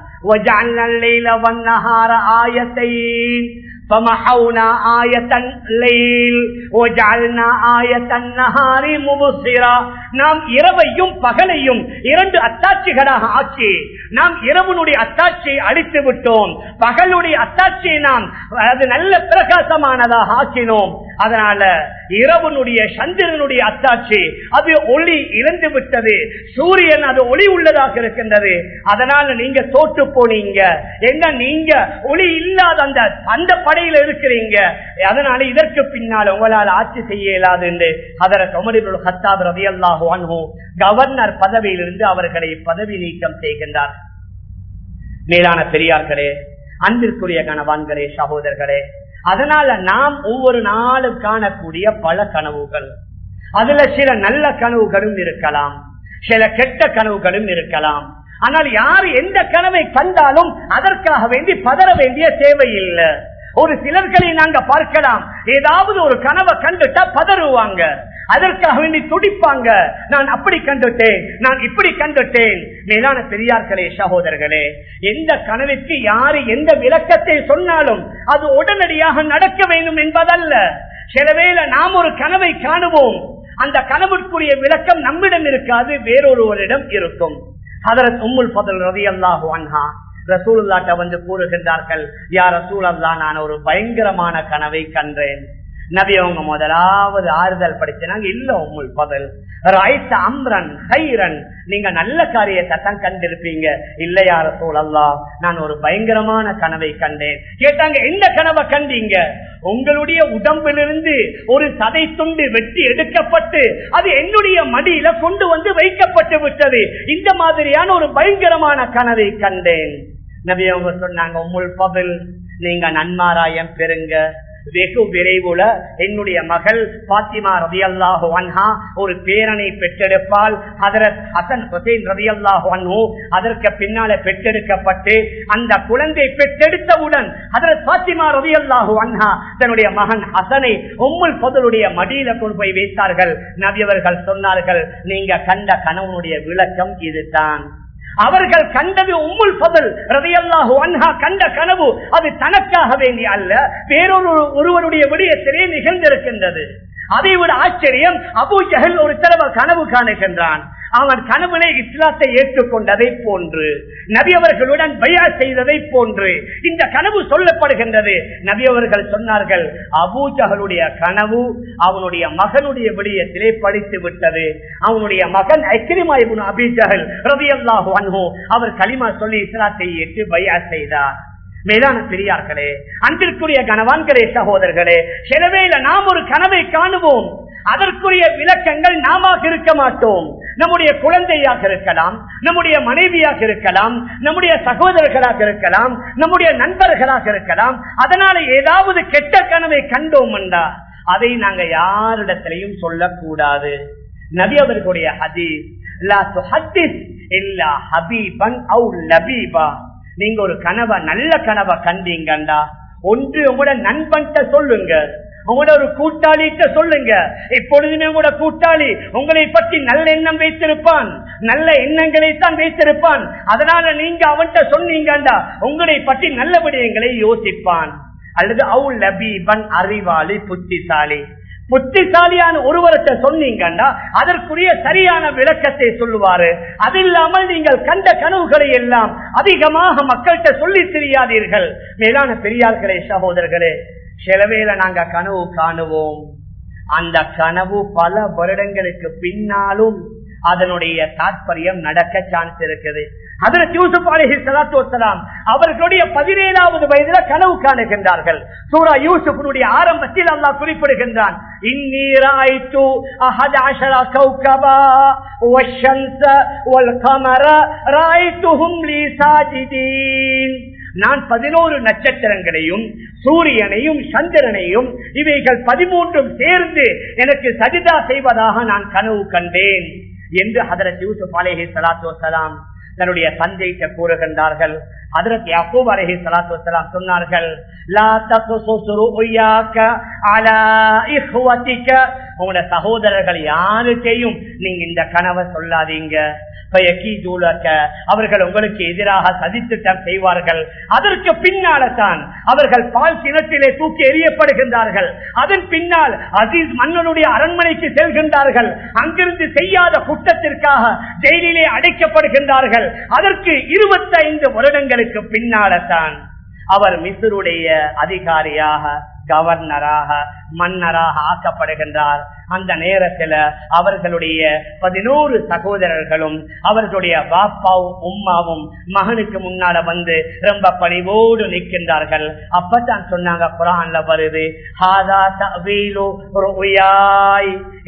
ஆயத்தைன் فمحونا آية الليل وجعلنا آية النهار مبصرا நாம் இரவையும் பகலையும் இரண்டு அத்தாட்சிகளாக ஆக்கி நாம் இரவனுடைய அத்தாட்சியை அழித்து விட்டோம் பகலுடைய அத்தாட்சியை நாம் அது நல்ல பிரகாசமானதாக ஆக்கினோம் அதனால இரவனுடைய சந்திரனுடைய அத்தாட்சி அது ஒளி இழந்து விட்டது. சூரியன் அது ஒளி உள்ளதாக இருக்கின்றது. அதனால நீங்க தோட்டு போனீங்க. என்ன நீங்க ஒளி இல்லாத அந்த அந்த படையில இருக்கிறீங்க. அதனால இதற்கு பின்னால் உங்களால் ஆட்சி செய்ய இயலாது என்று அதர அமரிபுல் ஹத்தாப் ரவி கவர்னர் பதவியிலிருந்து அவர்களை பதவி நீக்கம் செய்கின்றார். மேலான பெரியார்களே அன்பிற்குரிய கணவான்களே சகோதரர்களே அதனால நாம் ஒவ்வொரு நாளும் காணக்கூடிய பல கனவுகள். அதுல சில நல்ல கனவுகளும் இருக்கலாம். சில கெட்ட கனவுகளும் இருக்கலாம். ஆனால் யார் எந்த கனவை கண்டாலும் அதற்காக வேண்டி பதற வேண்டிய தேவையில்லை. ஒரு சிலர்களை நாங்க பார்க்கலாம். ஏதாவது ஒரு கனவை கண்டுட்டா பதறுவாங்க. அதற்காக வேண்டி துடிப்பாங்க. நான் அப்படி கண்டுட்டேன் நான் இப்படி கண்டுட்டேன். மேலான பெரியார்களே சகோதரர்களே எந்த கனவிற்கு யாரு எந்த விளக்கத்தை சொன்னாலும் அது உடனடியாக நடக்க வேண்டும் என்பதல்ல. சிலவேளை நாம் ஒரு கனவை காணுவோம். அந்த கனவுக்குரிய விளக்கம் நம்மிடம் இருக்காது வேறொருவரிடம் இருக்கும். அதற்கு உம்முல் பதல் ரவி அல்லாஹு அன்ஹா ரசூல்லாட்ட வந்து கூறுகின்றார்கள் யார் ரசூல் அல்லா நான் ஒரு பயங்கரமான கனவை கண்டேன் நபி அவங்க முதலாவது ஆறுதல் படிச்சாங்க இல்ல உங்கள் பதில் அம்ரன் ஹைரன். நீங்க நல்ல காரியத்தை தான் கண்டிருப்பீங்க. இல்லையா சூழல்லா நான் ஒரு பயங்கரமான கனவை கண்டேன். கேட்டாங்க என்ன கனவை கண்டீங்க? உங்களுடைய உடம்பிலிருந்து ஒரு சதை துண்டு வெட்டி எடுக்கப்பட்டு அது என்னுடைய மடியில கொண்டு வந்து வைக்கப்பட்டு விட்டது. இந்த மாதிரியான ஒரு பயங்கரமான கனவை கண்டேன். நபி அவங்க சொன்னாங்க உம்முல் பதில் நீங்க நன்மாராயம் பெறுங்க. வெகு விரைவுல என்னுடைய மகள் பாத்திமா ரவி அல்லாஹு அன்ஹா ஒரு பேரனை பெற்றெடுப்பால் ஹதரத் ஹசன் ஹுசைன் ரவி அல்லாஹு அன்ஹு அதற்கு பின்னால பெற்றெடுக்கப்பட்டு அந்த குழந்தை பெற்றெடுத்தவுடன் ஹதரத் பாத்திமா ரவி அல்லாஹு அன்ஹா தன்னுடைய மகன் ஹசனை உம்முல் பொதலுடைய மடியில கொண்டு போய் வைத்தார்கள். நபியவர்கள் சொன்னார்கள் நீங்க கண்ட கணவனுடைய விளக்கம் இதுதான். அவர்கள் கண்டது உம்முல் பதல் ரதையல்லாஹு அன்ஹா கண்ட கனவு. அது தனக்காக வேண்டிய அல்ல வேறொரு ஒருவருடைய விடயத்திலே நிகழ்ந்திருக்கின்றது. அதை விட ஆச்சரியம் அபு ஜஹல் ஒரு தடவை கனவு காணுகின்றான். அவன் கனவுனை இஸ்லாத்தை ஏற்றுக்கொண்டதை போன்று நபி அவர்களுடன் பயா செய்ததை போன்று இந்த கனவு சொல்லப்படுகின்றது. நபி அவர்கள் சொன்னார்கள் அபூஜகளுடைய கனவு அவனுடைய மகனுடைய விடயத்திலே படித்து விட்டது. அவனுடைய மகன் அக்கிரிமாயிபுன் அபிஜகல் ரவி அல்லாஹு அவர் களிமா சொல்லி இஸ்லாத்தை ஏற்று பயா செய்தார். மேலான பெரியார்களே அன்பிற்குரிய கனவான்களே சகோதரர்களே சிலவேல நாம் ஒரு கனவை காணுவோம். அதற்குரிய விளக்கங்கள் நாம இருக்க மாட்டோம். நம்முடைய குழந்தையாக இருக்கலாம் நம்முடைய மனைவியாக இருக்கலாம் நம்முடைய சகோதரர்களாக இருக்கலாம் நம்முடைய நண்பர்களாக இருக்கலாம் அதனால ஏதாவது கெட்ட கனவை கண்டோம் என்றா அதை நாங்க யாரிடத்திலையும் சொல்லக்கூடாது. நபி அவர்களுடைய ஹதீஸ் நீங்க ஒரு கனவை நல்ல கனவை கண்டீங்கண்டா? ஒன்று உங்களோட நண்பன்கிட்ட சொல்லுங்க. உங்களோட ஒரு கூட்டாளிட்ட சொல்லுங்க. எப்பொழுதுமே உங்களோட கூட்டாளி உங்களை பற்றி நல்ல எண்ணம் வைத்திருப்பான். நல்ல எண்ணங்களை தான் வைத்திருப்பான். அதனால நீங்க அவன்கிட்ட சொன்னீங்கண்டா உங்களை பற்றி நல்ல விடயங்களை யோசிப்பான். அல்லது அவுல் லபீபன் அறிவாளி புத்திசாலி. புத்திசாலியான ஒருவர்கிட்ட சொன்னீங்கன்னா அதற்குரிய சரியான விளக்கத்தை சொல்லுவாரு. அது இல்லாமல் நீங்கள் கண்ட கனவுகளை எல்லாம் அதிகமாக மக்கள்கிட்ட சொல்லி தெரியாதீர்கள். மேலான பெரியார்களே சகோதரர்களே சிலவேல நாங்க கனவு காணுவோம். அந்த கனவு பல வருடங்களுக்கு பின்னாலும் அதனுடைய தாற்பயம் நடக்க சான்ஸ் இருக்குது. அதற்கு யூசுப் அலஹி சலாத்து வசலாம் அவர்களுடைய பதினேழாவது வயதுல கனவு காணுகின்றார்கள். சூரா யூசுஃபனுடைய ஆரம்பத்தில் அல்லாஹ் குறிப்பிடுகின்றான் நான் பதினோரு நட்சத்திரங்களையும் சூரியனையும் சந்திரனையும் இவைகள் பதிமூன்றும் சேர்ந்து எனக்கு சஜிதா செய்வதாக நான் கனவு கண்டேன். என்று ஹதரத் யூசுப் அலேஹி சலாத்து வசலாம் தன்னுடைய தந்தையிட்ட கூறுகின்றார்கள். அதற்கு யாக்கூப் அலஹி சலாத்து வசலாம் சொன்னார்கள் உங்களோட சகோதரர்கள் யாருக்கையும் நீங்க இந்த கனவை சொல்லாதீங்க. அவர்கள் உங்களுக்கு எதிராக சதித்திட்டம் செய்வார்கள். அதற்கு பின்னால தான் அவர்கள் பால் கிணத்திலே தூக்கி எறியப்படுகின்றார்கள். அதன் பின்னால் அசீஸ் மன்னனுடைய அரண்மனைக்கு செல்கின்றார்கள். அங்கிருந்து செய்யாத குற்றத்திற்காக ஜெயிலிலே அடைக்கப்படுகின்றார்கள். அதற்கு இருபத்தைந்து வருடங்களுக்கு பின்னால தான் அவர் மிசுருடைய அதிகாரியாக கவர்னராக மன்னராக ஆக்கப்படுகின்றார். அந்த நேரத்துல அவர்களுடைய பதினோரு சகோதரர்களும் அவர்களுடைய பாப்பாவும் உம்மாவும் மகனுக்கு முன்னால வந்து ரொம்ப பணிவோடு நிற்கின்றார்கள். அப்பதான் சொன்னாங்க குரான்ல வருது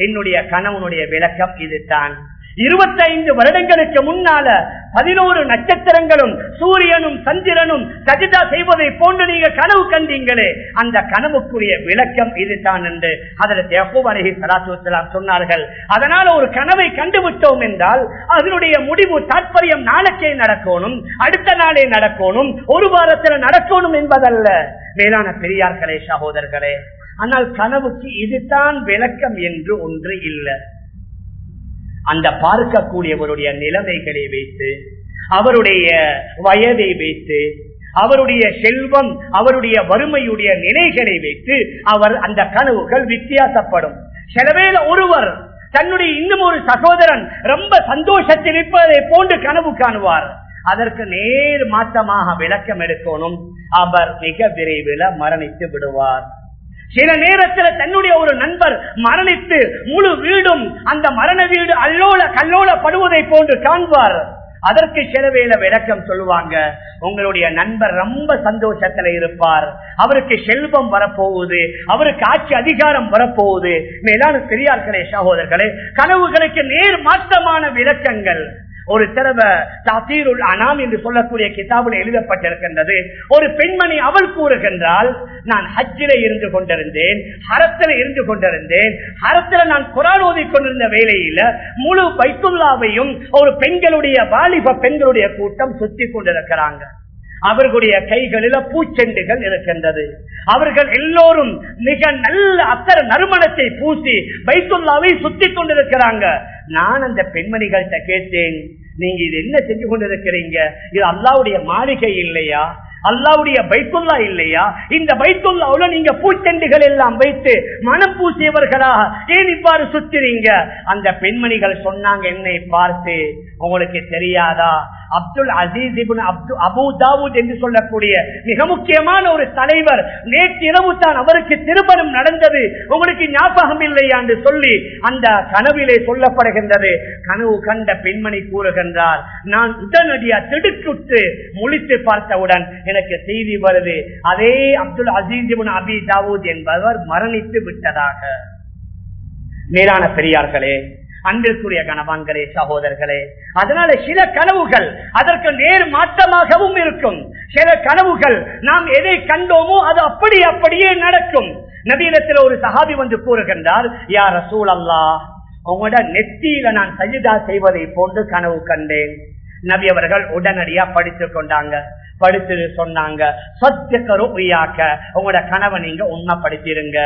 என்னுடைய கணவனுடைய விளக்கம் இதுதான். இருபத்தைந்து வருடங்களுக்கு முன்னால பதினோரு நட்சத்திரங்களும் சூரியனும் சந்திரனும் சஜிதா செய்வதை போன்று நீங்க கனவு கண்டீங்களே அந்த கனவுக்குரிய விளக்கம் இதுதான் என்று அதற்கு அலஹி சலாத்துலாம் சொன்னார்கள். அதனால ஒரு கனவை கண்டுவிட்டோம் என்றால் அதனுடைய முடிவு தாற்பயம் நாளைக்கே நடக்கணும் அடுத்த நாளே நடக்கணும் ஒரு வாரத்தில் நடக்கணும் என்பதல்ல. மேலான பெரியார்களே சகோதரர்களே ஆனால் கனவுக்கு இதுதான் விளக்கம் என்று ஒன்று இல்லை. அந்த பார்க்கக்கூடியவருடைய நிலைமைகளை வைத்து அவருடைய வயதை வைத்து அவருடைய செல்வம் அவருடைய வறுமையுடைய நிலைகளை வைத்து அவர் அந்த கனவுகள் வித்தியாசப்படும். சிலவேல ஒருவர் தன்னுடைய இன்னும் ஒரு சகோதரன் ரொம்ப சந்தோஷத்தில் இருப்பதை போன்று கனவு காணுவார். அதற்கு நேர் மாற்றமாக விளக்கம் எடுக்கணும். அவர் மிக விரைவில் மரணித்து விடுவார். சில நேரத்தில் தன்னுடைய ஒரு நண்பர் மரணித்து முழு வீடும் அந்த மரண வீடு அல்லோல கல்லோலப்படுவதை போன்று காண்பார். அதற்கு சில வேலை விளக்கம் சொல்லுவாங்க உங்களுடைய நண்பர் ரொம்ப சந்தோஷத்துல இருப்பார். அவருக்கு செல்வம் வரப்போகுது. அவருக்கு ஆட்சி அதிகாரம் வரப்போகுது. மேலான பெரியார்களே சகோதரர்களே கனவுகளுக்கு நேர் மாற்றமான விளக்கங்கள். ஒரு தடவை தாத்தீருள் அனாம் என்று சொல்லக்கூடிய கிதாபில் எழுதப்பட்டிருக்கின்றது. ஒரு பெண்மணி அவள் கூறுகின்றால் நான் ஹஜ்ஜில இருந்து கொண்டிருந்தேன் ஹரத்தில் இருந்து கொண்டிருந்தேன் ஹரத்தில் நான் குரான் ஓதி கொண்டிருந்த வேலையில முழு பைத்துல்லாவையும் ஒரு பெண்களுடைய வாலிப பெண்களுடைய கூட்டம் சுத்தி கொண்டிருக்கிறாங்க. அவர்களுடைய கைகளில பூச்செண்டுகள் இருக்கின்றது. அவர்கள் எல்லோரும் மிக நல்ல அத்தர நறுமணத்தை பூசி பைத்துல்லாவை சுத்தி கொண்டிருக்கிறாங்க. நான் அந்த பெண்மணிகள்கிட்ட கேட்டேன் நீங்க இது என்ன செஞ்சு கொண்டிருக்கிறீங்க? இது அல்லாவுடைய மாளிகை இல்லையா? அல்லாவுடைய பைத்துல்லா இல்லையா? இந்த பைத்துல்லாவுல நீங்க பூச்செண்டுகள் எல்லாம் வைத்து மனம் பூசியவர்களாக ஏன் இவ்வாறு சுத்துறீங்க அந்த பெண்மணிகள் சொன்னாங்க என்னை பார்த்து உங்களுக்கு தெரியாதா? அப்துல் அசீஸ் அபு தாவூத் என்று சொல்லக்கூடிய மிக முக்கியமான ஒரு தலைவர் நேற்றிரவு தான் அவருக்கு திருமணம் நடந்தது. உங்களுக்கு ஞாபகம் இல்லையா? என்று சொல்லி அந்த கனவிலே சொல்லப்படுகின்றது. கனவு கண்ட பெண்மணி கூறுகின்றார் நான் உடனடியா திடுக்குட்டு முழித்து பார்த்தவுடன் எனக்கு செய்தி வருது. அதே அப்துல் அசீஸ் அபி தாவூத் என்பவர் மரணித்து விட்டதாக. மேலான பெரியார்களே அன்பிற்குரிய கணவான்களே சகோதரர்களே அதனால சில கனவுகள் அதற்கு நேர் மாற்றமாகவும் இருக்கும். சில கனவுகள் நாம் எதை கண்டோமோ அது அப்படி அப்படியே நடக்கும். நவீனத்தில் ஒரு சகாபி வந்து கூறுகின்றார் யார் ரசூல் அல்லா உங்களோட நெத்தியில நான் சஜிதா செய்வதை போன்று கனவு கண்டேன். நபி அவர்கள் உடனடியா படித்துக் கொண்டாங்க. படித்து சொன்னாங்க. சத்திய உயாக்க உங்களோட கனவை நீங்க உண்மைப்படுத்திருங்க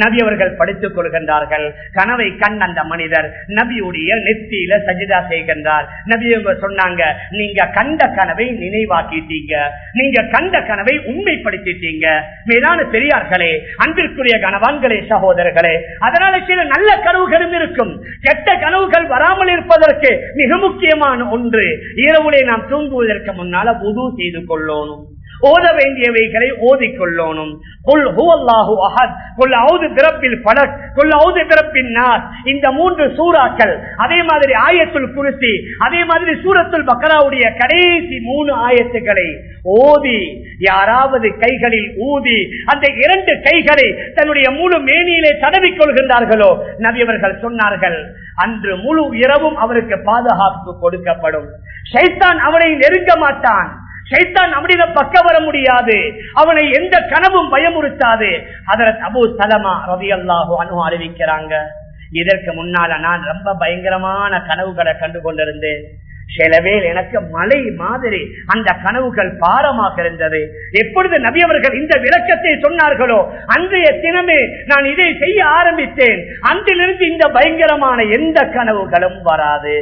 நபி அவர்கள் படித்துக் கொள்கின்றார்கள். கனவை கண் அந்த மனிதர் நபியுடைய நெத்தியில சஜிதா செய்கின்றார். நபி சொன்னாங்க நீங்க கண்ட கனவை நினைவாக்கிட்டீங்க. நீங்க கண்ட கனவை உண்மைப்படுத்திட்டீங்க. மேலான பெரியார்களே அன்பிற்குரிய கனவான்களே சகோதரர்களே அதனால சில நல்ல கனவுகளும் இருக்கும். கெட்ட கனவுகள் வராமல் இருப்பதற்கு மிக முக்கியமான ஒன்று இரவுலே நாம் தூங்குவதற்கு முன்னால உது செய்து கொள்ளோனும் ஓத வேண்டியவைகளை ஓதிக்கொள்ளோனும் குல் ஹுவல்லாஹு அஹத் குல் அவுது பிறப்பில் பலக் குல் அவுது பிறப்பின் நார் இந்த மூன்று சூறாக்கள் அதே மாதிரி ஆயத்துள் குருசி அதே மாதிரி சூரத்துல் பக்கராவுடைய கடைசி மூணு ஆயத்துக்களை ஓதி யாராவது கைகளில் ஊதி அந்த இரண்டு கைகளை தன்னுடைய முழு மேனியிலே தடவிக் கொள்கின்றார்களோ நவியவர்கள் சொன்னார்கள் அன்று முழு இரவும் அவருக்கு பாதுகாப்பு கொடுக்கப்படும். சைத்தான் அவனை நெருங்க மாட்டான். சைத்தான் அவனிடம் பக்க வர முடியாது. அவனை எந்த கனவும் பயமுறுத்தாது. அதற்கு அபு சலமா ரவி அல்லாஹு அனு அறிவிக்கிறாங்க. இதற்கு முன்னால நான் ரொம்ப பயங்கரமான கனவுகளை கண்டு கொண்டிருந்தேன். சிலவேல் எனக்கு மலை மாதிரி அந்த கனவுகள் பாரமாக இருந்தது. எப்பொழுது நபி அவர்கள் இந்த விளக்கத்தை சொன்னார்களோ அன்றைய தினமே நான் இதை செய்ய ஆரம்பித்தேன். அன்றிலிருந்து இந்த பயங்கரமான எந்த கனவுகளும் வராது.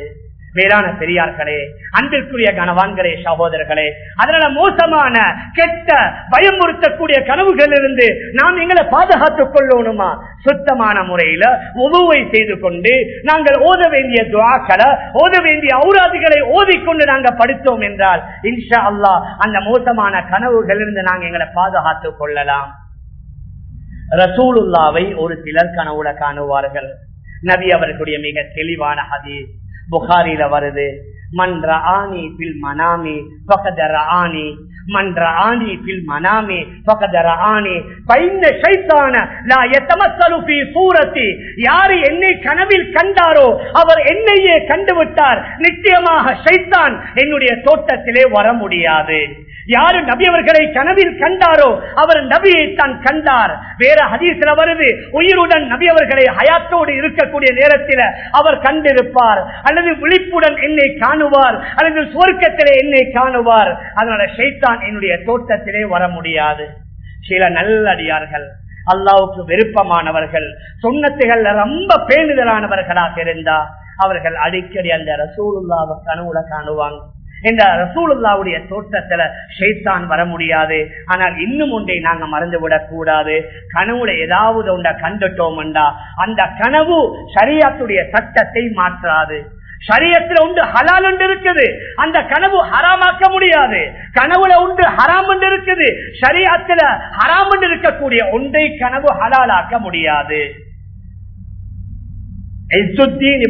மேலான பெரியார்களே அன்பிற்குரிய கனவான்களே சகோதரர்களே அதனால மோசமான கெட்ட பயமுறுத்தக்கூடிய கனவுகள் இருந்து நாம் எங்களை பாதுகாத்துக் கொள்ளணுமா? சுத்தமான முறையில உதவை செய்து கொண்டு நாங்கள் ஓத வேண்டிய துவாக்களை ஓத வேண்டிய ஔராதிகளை ஓதிக்கொண்டு நாங்கள் படித்தோம் என்றால் இன்ஷா அல்லா அந்த மோசமான கனவுகள் இருந்து நாங்கள் எங்களை பாதுகாத்துக் கொள்ளலாம். ரசூலுல்லாவை ஒரு சிலர் கனவுல காணுவார்கள். நபி அவர்களுடைய மிக தெளிவான ஹதீஸ். புகாரில வருது. மன்ற ஆணி பில் மனாமி பகதர ஆணி. மன்ற ஆணி பில் மனாமி பகதர ஆணி. பைந்த சைத்தான லா யத்தமஸ்ஸலு ஃபீ சூரத்தி. யார் என்னை கனவில் கண்டாரோ அவர் என்னையே கண்டுவிட்டார். நிச்சயமாக சைத்தான் என்னுடைய தோட்டத்திலே வர முடியாது. யாரு நபி அவர்களை கனவில் கண்டாரோ அவர் நபியை தான் கண்டார். வேற ஹதீசில் வருது உயிருடன் நபி அவர்களை ஹயாத்தோடு இருக்கக்கூடிய நேரத்தில் அவர் கண்டிருப்பார். அல்லது விழிப்புடன் என்னை காணுவார் அல்லது சுவர்க்கத்திலே என்னை காணுவார். அதனால ஷைத்தான் என்னுடைய தோட்டத்திலே வர முடியாது. சில நல்லடியார்கள் அல்லாவுக்கு விருப்பமானவர்கள் சொன்னத்துகள் ரொம்ப பேணுதலானவர்களாக இருந்தா அவர்கள் அடிக்கடி அந்த ரசூலுல்லாவை கனவுல காணுவாங்க. இந்த ரசூலுல்லாவுடைய தோட்டத்துல ஷைத்தான் வர முடியாது. ஆனால் இன்னும் ஒன்றை நாங்க மறந்து விடக் கூடாது. கனவுல ஏதாவது ஒன்றை கண்டுட்டோம்டா. அந்த கனவு சரியாத்துடைய சட்டத்தை மாற்றாது. சரியத்துல உண்டு ஹலால் என்று இருக்குது. அந்த கனவு ஹராமாக்க முடியாது. கனவுல உண்டு ஹராம் என்று இருக்குது. சரியத்துல ஹராம் என்று இருக்கக்கூடிய ஒன்றை கனவு ஹலாலாக்க முடியாது.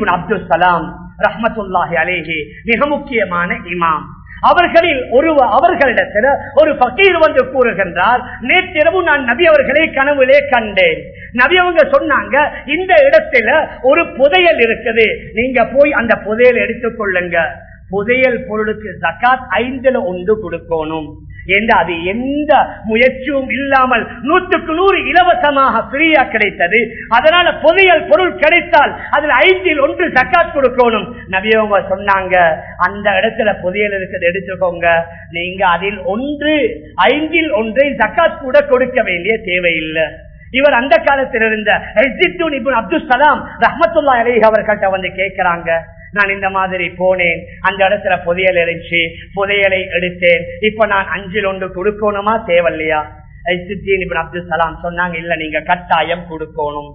அப்துல் கலாம் ரஹமத்துல்லாஹி அலேஹி மிக முக்கியமான இமாம். அவர்களில் ஒரு அவர்களிடத்தில் ஒரு பக்கீர் வந்து கூறுகின்றார் நேற்றிரவு நான் நபி அவர்களை கனவுலே கண்டேன். நபி அவங்க சொன்னாங்க இந்த இடத்துல ஒரு புதையல் இருக்குது நீங்க போய் அந்த புதையல் எடுத்துக்கொள்ளுங்க. புதையல் பொருளுக்கு ஜக்காத் ஐந்துல ஒன்று கொடுக்கணும். என்று அது எந்த முயற்சியும் இல்லாமல் நூற்றுக்கு நூறு இலவசமாக ஃப்ரீயா கிடைத்தது. அதனால புதையல் பொருள் கிடைத்தால் அதில் ஐந்தில் ஒன்று ஜக்காத் கொடுக்கணும். நபியவங்க சொன்னாங்க அந்த இடத்துல புதையல் இருக்கிறது எடுத்துக்கோங்க. நீங்க அதில் ஒன்று ஐந்தில் ஒன்றை ஜக்காத் கூட கொடுக்க வேண்டிய தேவையில்லை. இவர் அந்த காலத்தில் இருந்த அப்துல் கலாம் ரஹமத்துல்லா அலி அவர்கிட்ட வந்து கேட்கிறாங்க. நான் இந்த மாதிரி போனேன். அந்த இடத்துல புதையல் இருந்துச்சு. புதையலை எடுத்தேன். இப்ப நான் அஞ்சில் ஒன்று கொடுக்கணுமா? தேவையில்லையா? அப்துல் சலாம் சொன்னாங்க இல்ல நீங்க கட்டாயம் கொடுக்கணும்.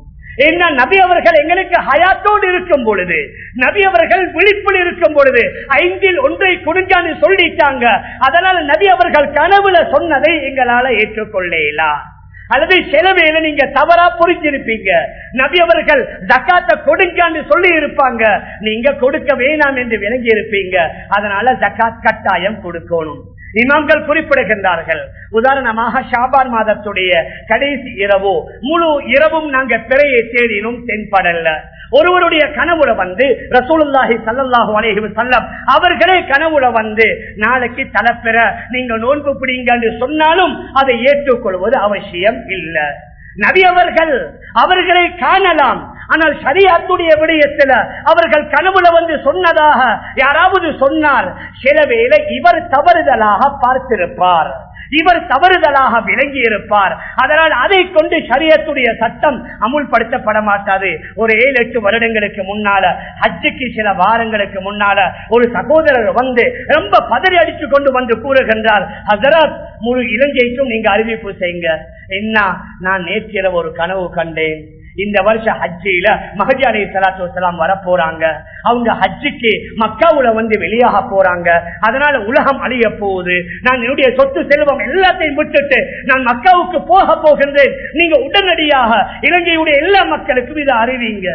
என்ன நபி அவர்கள் எங்களுக்கு ஹயாத்தோடு இருக்கும் பொழுது நபி அவர்கள் விழிப்பில் இருக்கும் பொழுது ஐந்தில் ஒன்றை கொடுங்கான்னு சொல்லிட்டாங்க. அதனால நபி அவர்கள் கனவுல சொன்னதை எங்களால ஏற்றுக்கொள்ளலாம் அல்லது செலவேல நீங்க தவறா புரிஞ்சிருப்பீங்க. நபி அவர்கள் ஜக்காத்த கொடுங்கன்னு சொல்லி இருப்பாங்க. நீங்க கொடுக்க வேணாம் என்று விளங்கி இருப்பீங்க. அதனால ஜக்காத் கட்டாயம் கொடுக்கணும். இமாம்கள் குறிப்பிடுகின்றார்கள். உதாரணமாக ஷாபான் மாதத்துடைய கடைசி இரவு. முழு இரவும் நாங்க பிறையை தேடினும் தென்படல. ஒருவருடைய கனவுல வந்து ரசூலுல்லாஹி சல்லாஹூ அலேஹி செல்லம் அவர்களே கனவுல வந்து நாளைக்கு தலைப்பெற நீங்க நோன்பு பிடிங்க சொன்னாலும் அதை ஏற்றுக்கொள்வது அவசியம் இல்லை. நபி அவர்கள் அவர்களை காணலாம். ஆனால் சரியாத்துடைய விடயத்தில் அவர்கள் கனவுல வந்து சொன்னதாக யாராவது சொன்னார் சில வேளை இவர் தவறுதலாக பார்த்திருப்பார். இவர் தவறுதலாக விளங்கி இருப்பார் அதனால் அதை கொண்டு சரியத்துடைய சட்டம் அமுல்படுத்தப்பட மாட்டாது ஒரு ஏழு எட்டு வருடங்களுக்கு முன்னால ஹஜ்ஜுக்கு சில வாரங்களுக்கு முன்னால ஒரு சகோதரர் வந்து ரொம்ப பதறி அடித்து கொண்டு வந்து கூறுகின்றார் ஹசரத் முழு இலங்கைக்கும் நீங்க அறிவிப்பு செய்யுங்க. என்ன? நான் நேற்றிரவு ஒரு கனவு கண்டேன். இந்த வருஷம் ஹஜ்ஜில மஹதி அலி சலாத்து வலாம் வர போறாங்க அவங்க ஹஜ்ஜுக்கு மக்காவுல வந்து வெளியாக போறாங்க. அதனால உலகம் அழிய போகுது. நான் என்னுடைய சொத்து செல்வம் எல்லாத்தையும் விட்டுட்டு நான் மக்காவுக்கு போக போகின்றேன். நீங்க உடனடியாக இலங்கையுடைய எல்லா மக்களுக்கும் இதை அறிவிங்க.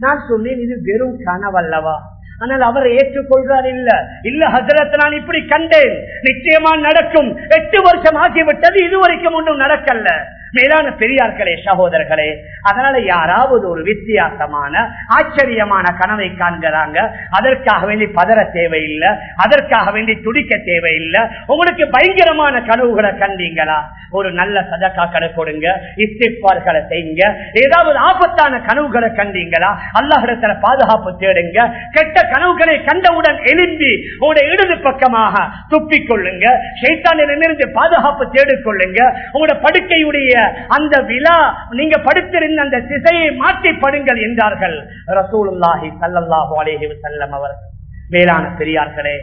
நான் சொன்னேன் இது வெறும் கனவல்லவா ஆனால் அவர் ஏற்றுக்கொள்றார் இல்ல. இல்ல ஹசரத் நான் இப்படி கண்டேன். நிச்சயமா நடக்கும். எட்டு வருஷம் ஆகிவிட்டது இதுவரைக்கும் ஒன்றும் நடக்கல. மேலான பெரியார்களே சகோதரர்களே அதனால யாராவது ஒரு வித்தியாசமான ஆச்சரியமான கனவை காண்கிறாங்க அதற்காக வேண்டி பதற தேவையில்லை அதற்காக வேண்டி துடிக்க தேவையில்லை உங்களுக்கு பயங்கரமான கனவுகளை கண்டீங்களா? ஒரு நல்ல சதக்கா கடை கொடுங்க இஸ்திப்பார்களை செய்யுங்க ஏதாவது ஆபத்தான கனவுகளை கண்டீங்களா? அல்லாஹிடத்துல பாதுகாப்பு தேடுங்க கெட்ட கனவுகளை கண்டவுடன் எழும்பி உங்களுடைய இடது பக்கமாக துப்பிக் கொள்ளுங்க சைத்தானிடமிருந்து பாதுகாப்பு தேடிக்கொள்ளுங்க உங்களுடைய படுக்கையுடைய அந்த விழா நீங்க படுத்திருந்த அந்த திசையை மாற்றி படுங்கள் என்றார்கள். ரசூலுல்லாஹி சல்லல்லாஹு அலைஹி வஸல்லம் அவர் மேலான பெரியார்களே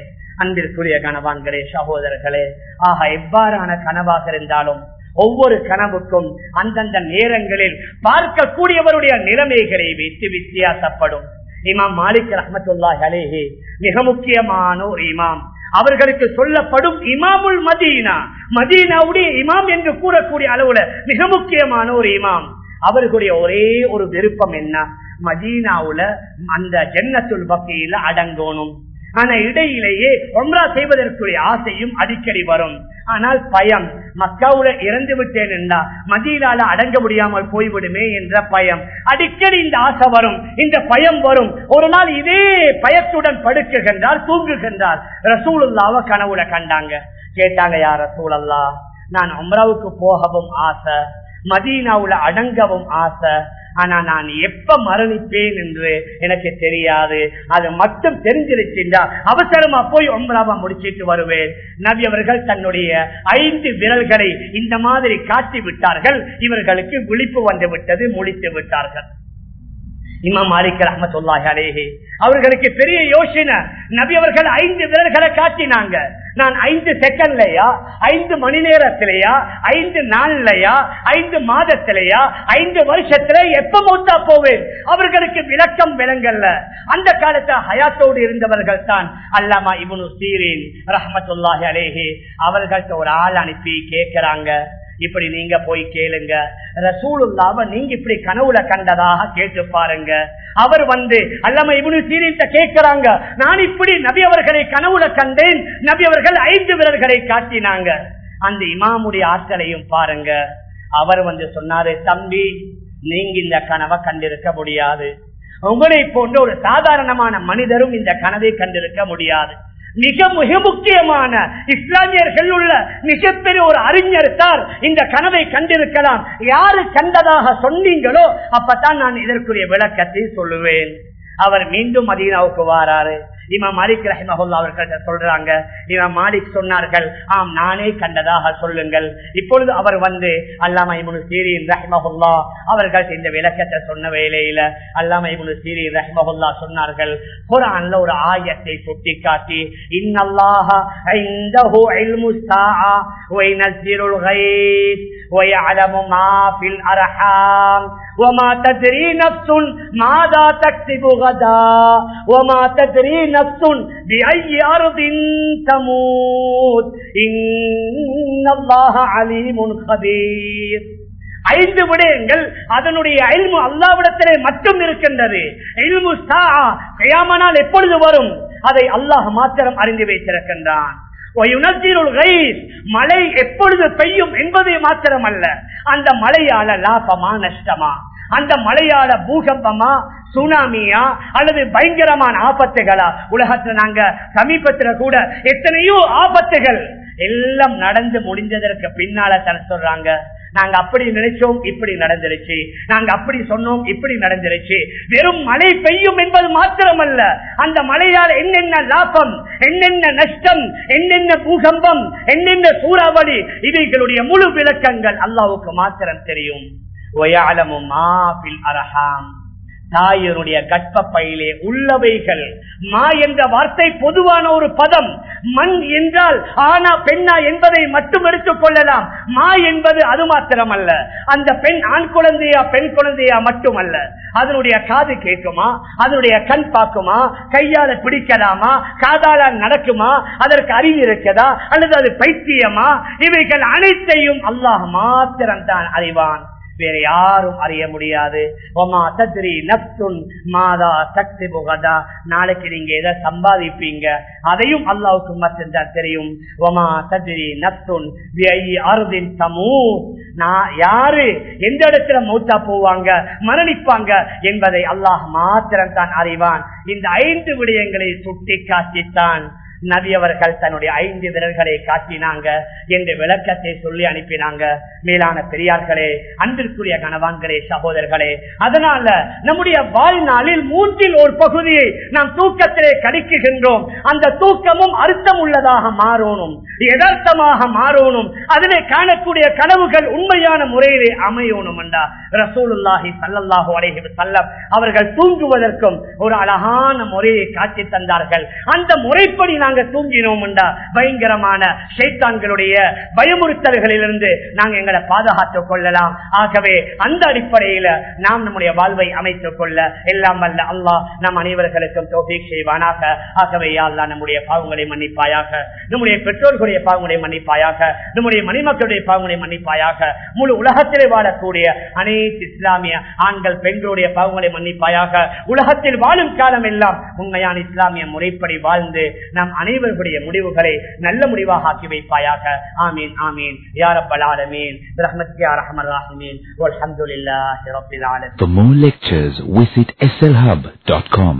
அன்பிற்குரிய கனவான்களே சகோதரர்களே ஆக எவ்வாறான கனவாக இருந்தாலும் ஒவ்வொரு கனவுக்கும் அந்தந்த நேரங்களில் பார்க்கக்கூடியவருடைய நிலைமைகளை வைத்து வித்தியாசப்படும். இமாம் மாலிக் ரஹமத்துல்லாஹி அலேஹி மிக முக்கியமான ஒரு இமாம். அவர்களுக்கு சொல்லப்படும் இமாமுல் மதீனா. மதீனாவுடைய இமாம் என்று கூறக்கூடிய அளவுல மிக முக்கியமான ஒரு இமாம். அவர்களுடைய ஒரே ஒரு விருப்பம் என்ன? மதீனாவுல அந்த ஜென்னத்துள் பக்தியில அடங்கணும். ஆனா இடையிலேயே ஒன்றா செய்வதற்குரிய ஆசையும் அடிக்கடி வரும். ஆனால் பயம். மக்காவுல இறந்து விட்டேன் என்றா மதியிலால அடங்க முடியாமல் போய்விடுமே என்ற பயம். அடிக்கடி இந்த ஆசை வரும். இந்த பயம் வரும். ஒரு நாள் இதே பயத்துடன் படுக்குகின்றார் தூங்குகின்றார். ரசூலுல்லாவ கனவுல கண்டாங்க. கேட்டாங்க யார் ரசூலல்லா நான் அம்ராவுக்கு போகவும் ஆசை மதீனாவுல அடங்கவும் ஆசை ஆனா நான் எப்ப மரணிப்பேன் என்று எனக்கு தெரியாது. அது மட்டும் தெரிஞ்சிருச்சுண்டா. அவசரமா போய் ஒன்பதாவா முடிச்சிட்டு வருவேன். நபி அவர்கள் தன்னுடைய ஐந்து விரல்களை இந்த மாதிரி காட்டி விட்டார்கள் இவர்களுக்கு விழிப்பு வந்து விட்டது முடித்து விட்டார்கள். இமாம் மாலிக் ரஹமத்துல்லாஹி அலேஹி. அவர்களுக்கு பெரிய யோசனை. நபி அவர்கள் ஐந்து விரல்களை காட்டினாங்க. நான் ஐந்து செகண்ட்லயா ஐந்து மணி நேரத்திலேயா ஐந்து நாள்லயா ஐந்து மாதத்திலேயா ஐந்து வருஷத்துல எப்ப மூத்தா போவேன்? அவர்களுக்கு விளக்கம் விளங்கல்ல அந்த காலத்துல ஹயாத்தோடு இருந்தவர்கள் தான் அல்லாமா இவனு சீரின் ரஹமத்துல்லாஹி அலேஹி அவர்கள்ட்ட ஒரு ஆள் அனுப்பி கேட்கிறாங்க. இப்படி நீங்க போய் கேளுங்க. ரசூலுல்லாம நீங்க இப்படி கனவுல கண்டதாக கேட்டு பாருங்க. அவர் வந்து அல்லம இவனு சீரிட்ட கேட்கிறாங்க. நான் இப்படி நபி அவர்களை கனவுல கண்டேன். நபி அவர்கள் ஐந்து விரல்களை காட்டினாங்க. அந்த இமாமுடைய ஆற்றலையும் பாருங்க. அவர் வந்து சொன்னாரு தம்பி நீங்க இந்த கனவை கண்டிருக்க முடியாது. உங்களை போன்ற ஒரு சாதாரணமான மனிதரும் இந்த கனவை கண்டிருக்க முடியாது. மிக மிக முக்கியமான இஸ்லாமியர்கள் உள்ள மிகப்பெரிய ஒரு அறிஞர் சார் இந்த கனவை கண்டிருக்கலாம். யாரு கண்டதாக சொன்னீங்களோ அப்பதான் நான் இதற்குரிய விளக்கத்தை சொல்லுவேன். அவர் மீண்டும் மதீனாவுக்கு வாராரு. இமாம் மாலிக் ரஹிமஹுல்லா அவர்கள் சொல்றாங்க. இமாம் மாலிக் சொன்னார்கள் ஆம் நானே கண்டதாக சொல்லுங்கள். இப்பொழுது அவர் வந்து அல்லாமா இபுனு சீரின் ரஹிமஹுல்லா அவர்கள் இந்த விளக்கத்தை சொன்ன வேலையில அல்லாமா இபுனு சீரின் ரஹிமஹுல்லா சொன்னார்கள் குரான்ல ஒரு ஆயத்தை சுட்டி காட்டி இன்னல்லாஹ இந்தஹு இல்மு சாஆ வ யனஸிருல் கைஸ் வ யஅலமு மா ஃபில் அர்ஹாம் வ மா நஃப்ஸுன் மாதா தக்ஸிபு غدا وما تدري نفس بأي أرض تموت إن الله عليم خبير ஐந்து விடயங்கள் அதனுடைய அயல்மு அல்லாவிடத்திலே மட்டும் இருக்கின்றது கயாமனால் எப்பொழுது வரும் அதை அல்லாஹ் மாத்திரம் அறிந்து வைத்திருக்கின்றான் மழை எப்பொழுது பெய்யும் என்பதை மாத்திரம் அல்ல அந்த மழையால லாபமா நஷ்டமா அந்த மழையால பூகம்பமா சுனாமியா அல்லது பயங்கரமான ஆபத்துகளா? உலகத்துல நாங்க சமீபத்துல கூட எத்தனையோ ஆபத்துகள் எல்லாம் நடந்து முடிஞ்சதற்கு பின்னால தர சொல்றாங்க. நாங்க அப்படி நினைச்சோம் இப்படி நடந்துருச்சு. நாங்க அப்படி சொன்னோம் இப்படி நடந்துருச்சு. வெறும் மழை பெய்யும் என்பது மாத்திரமல்ல. அந்த மழையால் என்னென்ன லாபம் என்னென்ன நஷ்டம் என்னென்ன பூகம்பம் என்னென்ன சூறாவளி இவைகளுடைய முழு விளக்கங்கள் அல்லாவுக்கு மாத்திரம் தெரியும். அரஹாம். தாயினுடைய கற்பப்பையிலே உள்ளவைகள். மா என்ற வார்த்தை பொதுவான ஒரு பதம். மண் என்றால் ஆனா பெண்ணா என்பதை மட்டும் எடுத்துக் கொள்ளலாம். மா என்பது அது மாத்திரமல்ல. அந்த பெண் ஆண் குழந்தையா பெண் குழந்தையா மட்டுமல்ல. அதனுடைய காது கேட்குமா? அதனுடைய கண் பார்க்குமா? கையால பிடிக்கலாமா? காதால நடக்குமா? அதற்கு அறிவு இருக்கதா அல்லது அது பைத்தியமா? இவைகள் அனைத்தையும் அல்லாஹ் மாத்திரம்தான் அறிவான். வேற யாரும் அறிய முடியாது. ஒமா தத்ரி நப்துன் மாதா சக்தி புகதா. நாளைக்கு நீங்க எதை சம்பாதிப்பீங்க? அதையும் அல்லாவுக்கு மட்டும்தான் தெரியும். ஒமா தத்ரி நப்துன் அருதின் சமூ நான் யாரு? எந்த இடத்துல மூத்தா போவாங்க? மரணிப்பாங்க? என்பதை அல்லாஹ் மாத்திரம் தான் அறிவான். இந்த ஐந்து விடயங்களை சுட்டி காட்டித்தான் நபி அவர்கள் தன்னுடைய ஐந்து விரல்களை காட்டினாங்க என்று விளக்கத்தை சொல்லி அனுப்பினாங்க. மேலான பெரியார்களே அன்பிற்குரிய கணவான்களே சகோதரர்களே அதனால நம்முடைய வாழ்நாளில் மூன்றில் ஒரு பகுதியை நாம் தூக்கத்திலே கடிக்குகின்றோம். அந்த தூக்கமும் அர்த்தம் உள்ளதாக மாறணும் எதார்த்தமாக மாறணும் அதிலே காணக்கூடிய கனவுகள் உண்மையான முறையிலே அமையணும் என்றா ரசூலுல்லாஹி சல்லல்லாஹு அலைஹி வஸல்லம் அவர்கள் தூங்குவதற்கும் ஒரு அழகான முறையை காட்டி தந்தார்கள். அந்த முறைப்படி நாங்க தூங்கினோம்டா. பயங்கரமான சைத்தான்களுடைய பயமுறுத்தல்களிலிருந்து நாங்க எங்களை பாதுகாத்துக் கொள்ளலாம். ஆகவே அந்த அடிப்படையில நாம் நம்முடைய வாழ்வை அமைத்துக் கொள்ள எல்லாம் அல்ல அல்லாஹ் நம் அனைவர்களுக்கும் தோஃபீக் செய்வானாக. ஆகவே யா நம்முடைய பாவங்களை மன்னிப்பாயாக. நம்முடைய பெற்றோர்களுடைய பாவங்களை மன்னிப்பாயாக. நம்முடைய மணிமக்களுடைய பாவங்களை மன்னிப்பாயாக. முழு உலகத்திலே வாழக்கூடிய அனைத்து இஸ்லாமிய ஆண்கள் பெண்களுடைய பாவங்களை மன்னிப்பாயாக. உலகத்தில் வாழும் காலம் எல்லாம் உண்மையான இஸ்லாமிய முறைப்படி வாழ்ந்து நாம் அனைவருடைய முடிவுகளை நல்ல முடிவாக ஆக்கி வைப்பாயாக ஆமீன் ஆமீன் யாரப்பல் ஆலமீன் ரஹ்மத் யா ரஹ்மர் ராஹிமீன் வல்ஹம்துலில்லாஹி ரப்பில் ஆலமீன் For more lectures, visit slhub.com.